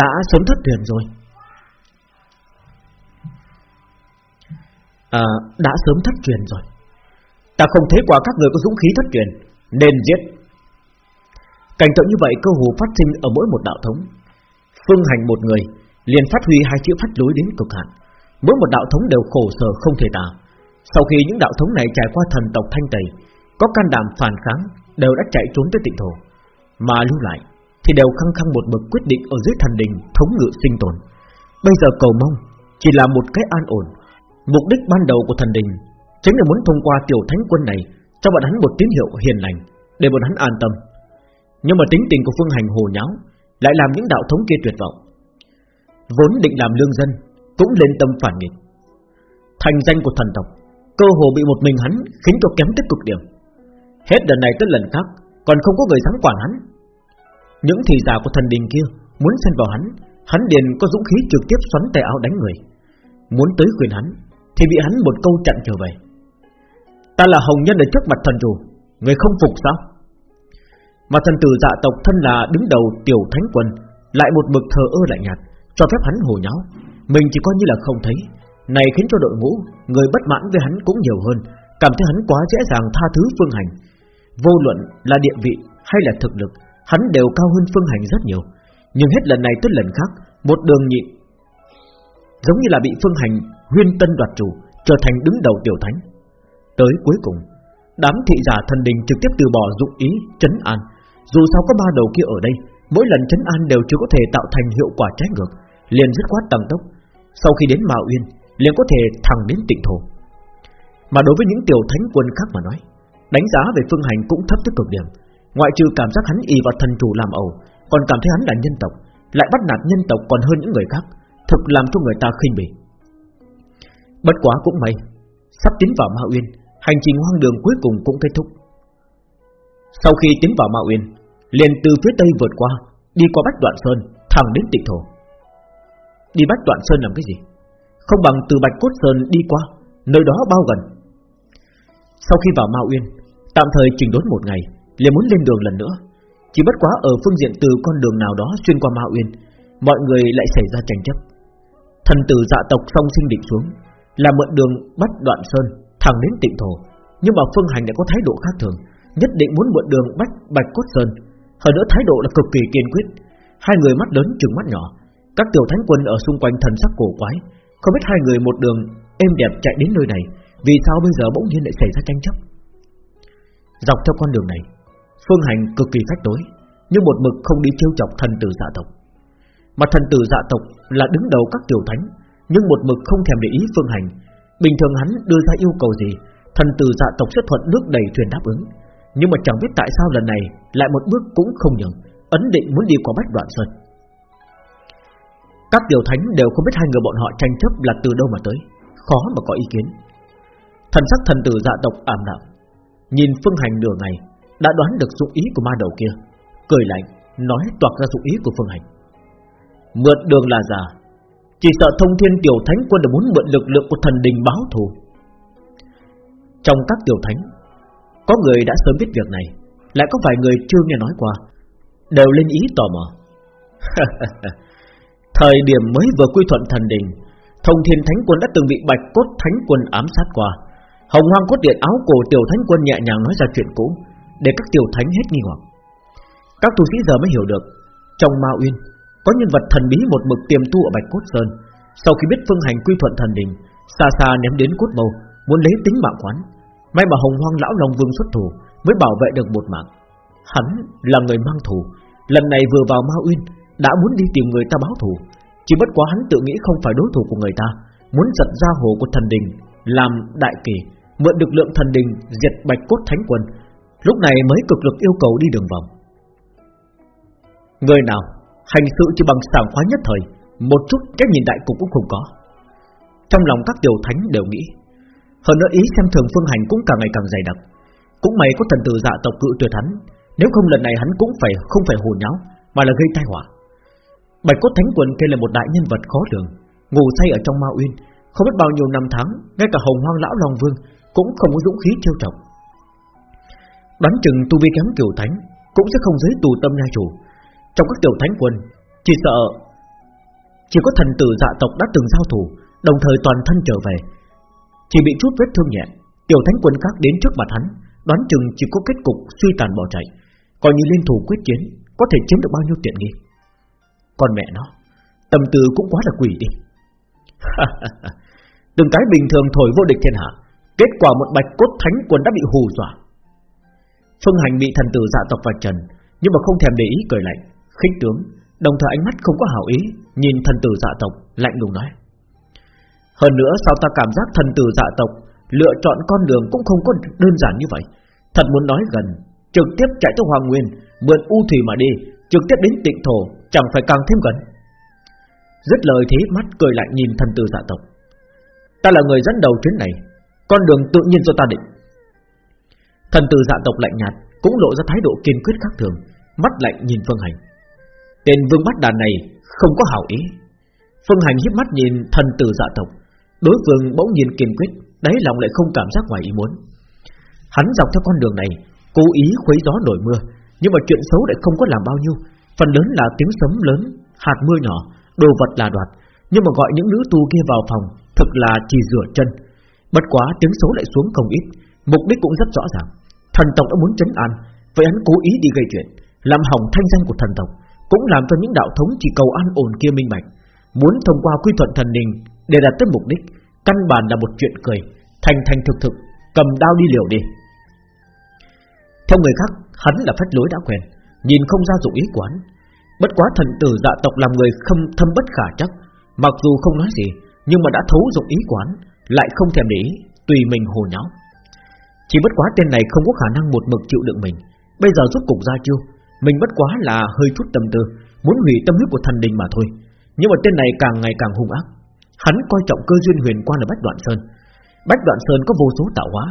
Đã sớm thất truyền rồi. À đã sớm thất truyền rồi. Ta không thấy qua các người có dũng khí thất truyền Nên giết. Cảnh tượng như vậy cơ hồ phát sinh ở mỗi một đạo thống. Phương hành một người liền phát huy hai chữ phát lối đến cực hạn. Mỗi một đạo thống đều khổ sở không thể tả. Sau khi những đạo thống này trải qua thần tộc thanh tẩy Có can đảm phản kháng Đều đã chạy trốn tới tịnh thổ. Mà lưu lại Thì đều khăng khăng một bậc quyết định ở dưới thần đình Thống ngự sinh tồn. Bây giờ cầu mong Chỉ là một cái an ổn. Mục đích ban đầu của thần đình Chính là muốn thông qua tiểu thánh quân này Cho bọn hắn một tín hiệu hiền lành Để bọn hắn an tâm. Nhưng mà tính tình của Phương Hành hồ nháo Lại làm những đạo thống kia tuyệt vọng. Vốn định làm lương dân Cũng lên tâm phản nghịch. Thành danh của thần tộc Cơ hồ bị một mình hắn khiến cho kém tích cực điểm. Hết lần này tới lần khác, Còn không có người dám quản hắn. Những thị giả của thần đình kia Muốn xen vào hắn Hắn liền có dũng khí trực tiếp xoắn tay áo đánh người. Muốn tới khuyên hắn, Thì bị hắn một câu chặn trở về. Ta là hồng nhân ở trước mặt thần chủ, Người không phục sao? Mà thần tử dạ tộc thân là đứng đầu tiểu thánh quân, Lại một bực thờ ơ lạnh nhạt, Cho phép hắn hồ nháo. Mình chỉ coi như là không thấy, Này khiến cho đội ngũ, Người bất mãn với hắn cũng nhiều hơn, Cảm thấy hắn quá dễ dàng tha thứ phương hành. Vô luận là địa vị hay là thực lực, Hắn đều cao hơn phương hành rất nhiều. Nhưng hết lần này tới lần khác, Một đường nhịn Giống như là bị phương hành huyên tân đoạt chủ, Trở thành đứng đầu tiểu thánh. Tới cuối cùng, Đám thị giả thần đình trực tiếp từ bỏ dụng ý chấn an. Dù sao có ba đầu kia ở đây, Mỗi lần chấn an đều chưa có thể tạo thành hiệu quả trái ngược, Liền dứt khoát tăng tốc. Sau khi đến Mạo Uyên, liền có thể thẳng đến tịnh thổ. Mà đối với những tiểu thánh quân khác mà nói Đánh giá về phương hành cũng thấp tới cực điểm. Ngoại trừ cảm giác hắn y và thần chủ làm ẩu, Còn cảm thấy hắn là nhân tộc, Lại bắt nạt nhân tộc còn hơn những người khác, Thực làm cho người ta khinh bỉ. Bất quá cũng may, Sắp tiến vào Ma Uyên, Hành trình hoang đường cuối cùng cũng kết thúc. Sau khi tiến vào Ma Uyên, Liền từ phía tây vượt qua, Đi qua Bách Đoạn Sơn, Thẳng đến tịnh thổ. Đi Bách Đoạn Sơn làm cái gì? Không bằng từ Bạch Cốt Sơn đi qua, Nơi đó bao gần sau khi vào Mao Uyên, Tạm thời trình đốn một ngày, liền muốn lên đường lần nữa. Chỉ bất quá ở phương diện từ con đường nào đó xuyên qua Mao Uyên, Mọi người lại xảy ra tranh chấp. Thần tử dạ tộc song sinh định xuống, Là mượn đường bắt đoạn sơn, Thẳng đến tịnh thổ. Nhưng mà phương hành đã có thái độ khác thường, Nhất định muốn mượn đường bắt bạch cốt sơn. Hơn nữa thái độ là cực kỳ kiên quyết. Hai người mắt lớn trừng mắt nhỏ, Các tiểu thánh quân ở xung quanh thần sắc cổ quái. Không biết hai người một đường êm đẹp chạy đến nơi này vì sao bây giờ bỗng nhiên lại xảy ra tranh chấp? Dọc theo con đường này, Phương Hành cực kỳ khách tối Nhưng một mực không đi trêu chọc thần tử dạ tộc. Mà thần tử dạ tộc là đứng đầu các tiểu thánh, Nhưng một mực không thèm để ý Phương Hành. Bình thường hắn đưa ra yêu cầu gì, Thần tử dạ tộc sẽ thuận nước đầy thuyền đáp ứng. Nhưng mà chẳng biết tại sao lần này Lại một bước cũng không nhường, Ấn định muốn đi qua bách đoạn sơn. Các tiểu thánh đều không biết hai người bọn họ tranh chấp là từ đâu mà tới, Khó mà có ý kiến. Thần sắc thần tử dạ tộc ảm đạm Nhìn phương hành nửa ngày đã đoán được dụng ý của ma đầu kia, cười lạnh nói toạc ra dụng ý của Phương Hành. Mượn đường là giả, chỉ sợ thông thiên tiểu thánh quân đã muốn mượn lực lượng của thần đình báo thù. Trong các tiểu thánh, có người đã sớm biết việc này, lại có vài người chưa nghe nói qua, đều lên ý tò mò. Thời điểm mới vừa quy thuận thần đình, thông thiên thánh quân đã từng bị bạch cốt thánh quân ám sát qua. Hồng hoang cốt điện áo cổ tiểu thánh quân nhẹ nhàng nói ra chuyện cũ để các tiểu thánh hết nghi hoặc. Các tu sĩ giờ mới hiểu được, trong Ma Uyên có nhân vật thần bí một mực tiềm tu ở Bạch Cốt Sơn, sau khi biết phương hành quy thuận thần đình, xa xa ném đến cốt mâu, muốn lấy tính mạng quán. May mà Hồng Hoang lão Long Vương xuất thủ mới bảo vệ được một mạng. Hắn là người mang thù, lần này vừa vào Ma Uyên đã muốn đi tìm người ta báo thù, chỉ bất quá hắn tự nghĩ không phải đối thủ của người ta, muốn giật ra hồ của thần đình làm đại kỳ, mượn lực lượng thần đình diệt Bạch Cốt Thánh Quân, Lúc này mới cực lực yêu cầu đi đường vòng. Người nào Hành sự chỉ bằng sảng khoái nhất thời Một chút cái nhìn đại cục cũng không có. Trong lòng các tiểu thánh đều nghĩ Hơn nữa ý xem thường phương hành cũng càng ngày càng dày đặc. Cũng may có thần tử dạ tộc cự tuyệt hắn Nếu không lần này hắn cũng phải không phải hồ nháo Mà là gây tai họa. Bạch cốt thánh quần kia là một đại nhân vật khó lường Ngủ say ở trong ma uyên Không biết bao nhiêu năm tháng Ngay cả hồng hoang lão long vương cũng không có dũng khí trêu chọc Đoán chừng tu vi kém kiểu thánh Cũng sẽ không giới tù tâm gia chủ. Trong các tiểu thánh quân, Chỉ sợ Chỉ có thần tử dạ tộc đã từng giao thủ, Đồng thời toàn thân trở về. Chỉ bị chút vết thương nhẹ, Tiểu thánh quân khác đến trước mặt hắn, Đoán chừng chỉ có kết cục suy tàn bỏ chạy. Coi như liên thủ quyết chiến, Có thể chiếm được bao nhiêu tiện nghi. Còn mẹ nó, Tâm tư cũng quá là quỷ đi. Từng cái bình thường thổi vô địch thiên hạ Kết quả một bạch cốt thánh quân đã bị hù dọa. Phương Hành bị thần tử dạ tộc và trần, Nhưng mà không thèm để ý cười lạnh. Khích tướng, Đồng thời ánh mắt không có hảo ý, Nhìn thần tử dạ tộc, lạnh lùng nói. Hơn nữa sao ta cảm giác thần tử dạ tộc Lựa chọn con đường cũng không có đơn giản như vậy? Thật muốn nói gần, Trực tiếp chạy tới Hoàng Nguyên, Mượn u thủy mà đi, Trực tiếp đến tịnh thổ, Chẳng phải càng thêm gần. Dứt lời thế, mắt cười lạnh nhìn thần tử dạ tộc. Ta là người dẫn đầu chuyến này con đường tự nhiên do ta định. Thần tử dạ tộc lạnh nhạt Cũng lộ ra thái độ kiên quyết khác thường, Mắt lạnh nhìn Phương Hành. Tên vương bắt đàn này không có hảo ý. Phương Hành hiếp mắt nhìn thần tử dạ tộc, Đối phương bỗng nhiên kiên quyết, Đáy lòng lại không cảm giác ngoài ý muốn. Hắn dọc theo con đường này, Cố ý khuấy gió nổi mưa, Nhưng mà chuyện xấu lại không có làm bao nhiêu. Phần lớn là tiếng sấm lớn, Hạt mưa nhỏ, Đồ vật là đoạt, Nhưng mà gọi những nữ tu kia vào phòng, Thực là chỉ rửa chân. Bất quá tiếng xấu lại xuống không ít, Mục đích cũng rất rõ ràng. Thần tộc đã muốn chấn an, Vậy hắn cố ý đi gây chuyện, Làm hỏng thanh danh của thần tộc, Cũng làm cho những đạo thống chỉ cầu an ổn kia minh bạch. Muốn thông qua quy thuận thần đình Để đạt tới mục đích, Căn bản là một chuyện cười, Thành thành thực thực, Cầm đao đi liều đi. Theo người khác, Hắn là phách lối đã quen, Nhìn không ra dụng ý quán Bất quá thần tử dạ tộc làm người không thâm bất khả chắc, Mặc dù không nói gì, Nhưng mà đã thấu dụng ý quán lại không thèm để ý, Tùy mình hồ nháo. Chỉ bất quá tên này không có khả năng một mực chịu đựng mình. Bây giờ rút cục ra chiêu, Mình bất quá là hơi chút tâm tư, Muốn hủy tâm huyết của thần đình mà thôi. Nhưng mà tên này càng ngày càng hung ác. Hắn coi trọng cơ duyên huyền quan ở Bách Đoạn Sơn. Bách Đoạn Sơn có vô số tạo hóa,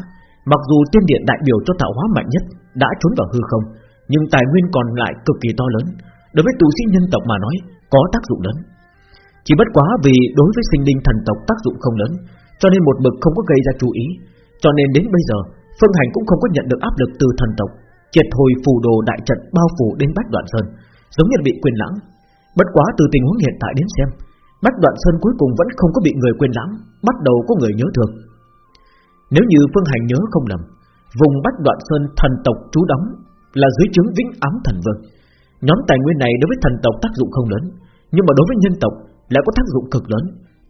Mặc dù tiên điện đại biểu cho tạo hóa mạnh nhất Đã trốn vào hư không, Nhưng tài nguyên còn lại cực kỳ to lớn. Đối với tu sĩ nhân tộc mà nói, Có tác dụng lớn. Chỉ bất quá vì đối với sinh linh thần tộc tác dụng không lớn cho nên một mực không có gây ra chú ý. Cho nên đến bây giờ, Phương Hành cũng không có nhận được áp lực từ thần tộc. Triệt hồi phù đồ đại trận bao phủ đến Bách Đoạn Sơn, Giống như bị quyền lãng. Bất quá từ tình huống hiện tại đến xem, Bách Đoạn Sơn cuối cùng vẫn không có bị người quên lãng, Bắt đầu có người nhớ thường. Nếu như Phương Hành nhớ không lầm, Vùng Bách Đoạn Sơn thần tộc trú đóng Là dưới chứng Vĩnh Ám Thần Vương. Nhóm tài nguyên này đối với thần tộc tác dụng không lớn, Nhưng mà đối với nhân tộc Lại có tác dụng cực lớn,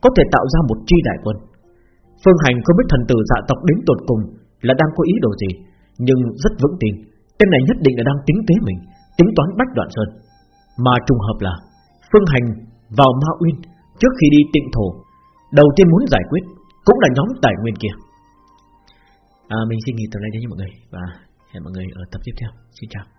Có thể tạo ra một chi đại quân. Phương Hành không biết thần tử dạ tộc đến tột cùng Là đang có ý đồ gì Nhưng rất vững tin Tên này nhất định là đang tính kế mình Tính toán Bách Đoạn Sơn. Mà trùng hợp là Phương Hành vào Ma Uyên Trước khi đi tịnh thổ Đầu tiên muốn giải quyết Cũng là nhóm tài nguyên kia. À, Mình xin nghỉ tập này đến với mọi người Và hẹn mọi người ở tập tiếp theo. Xin chào.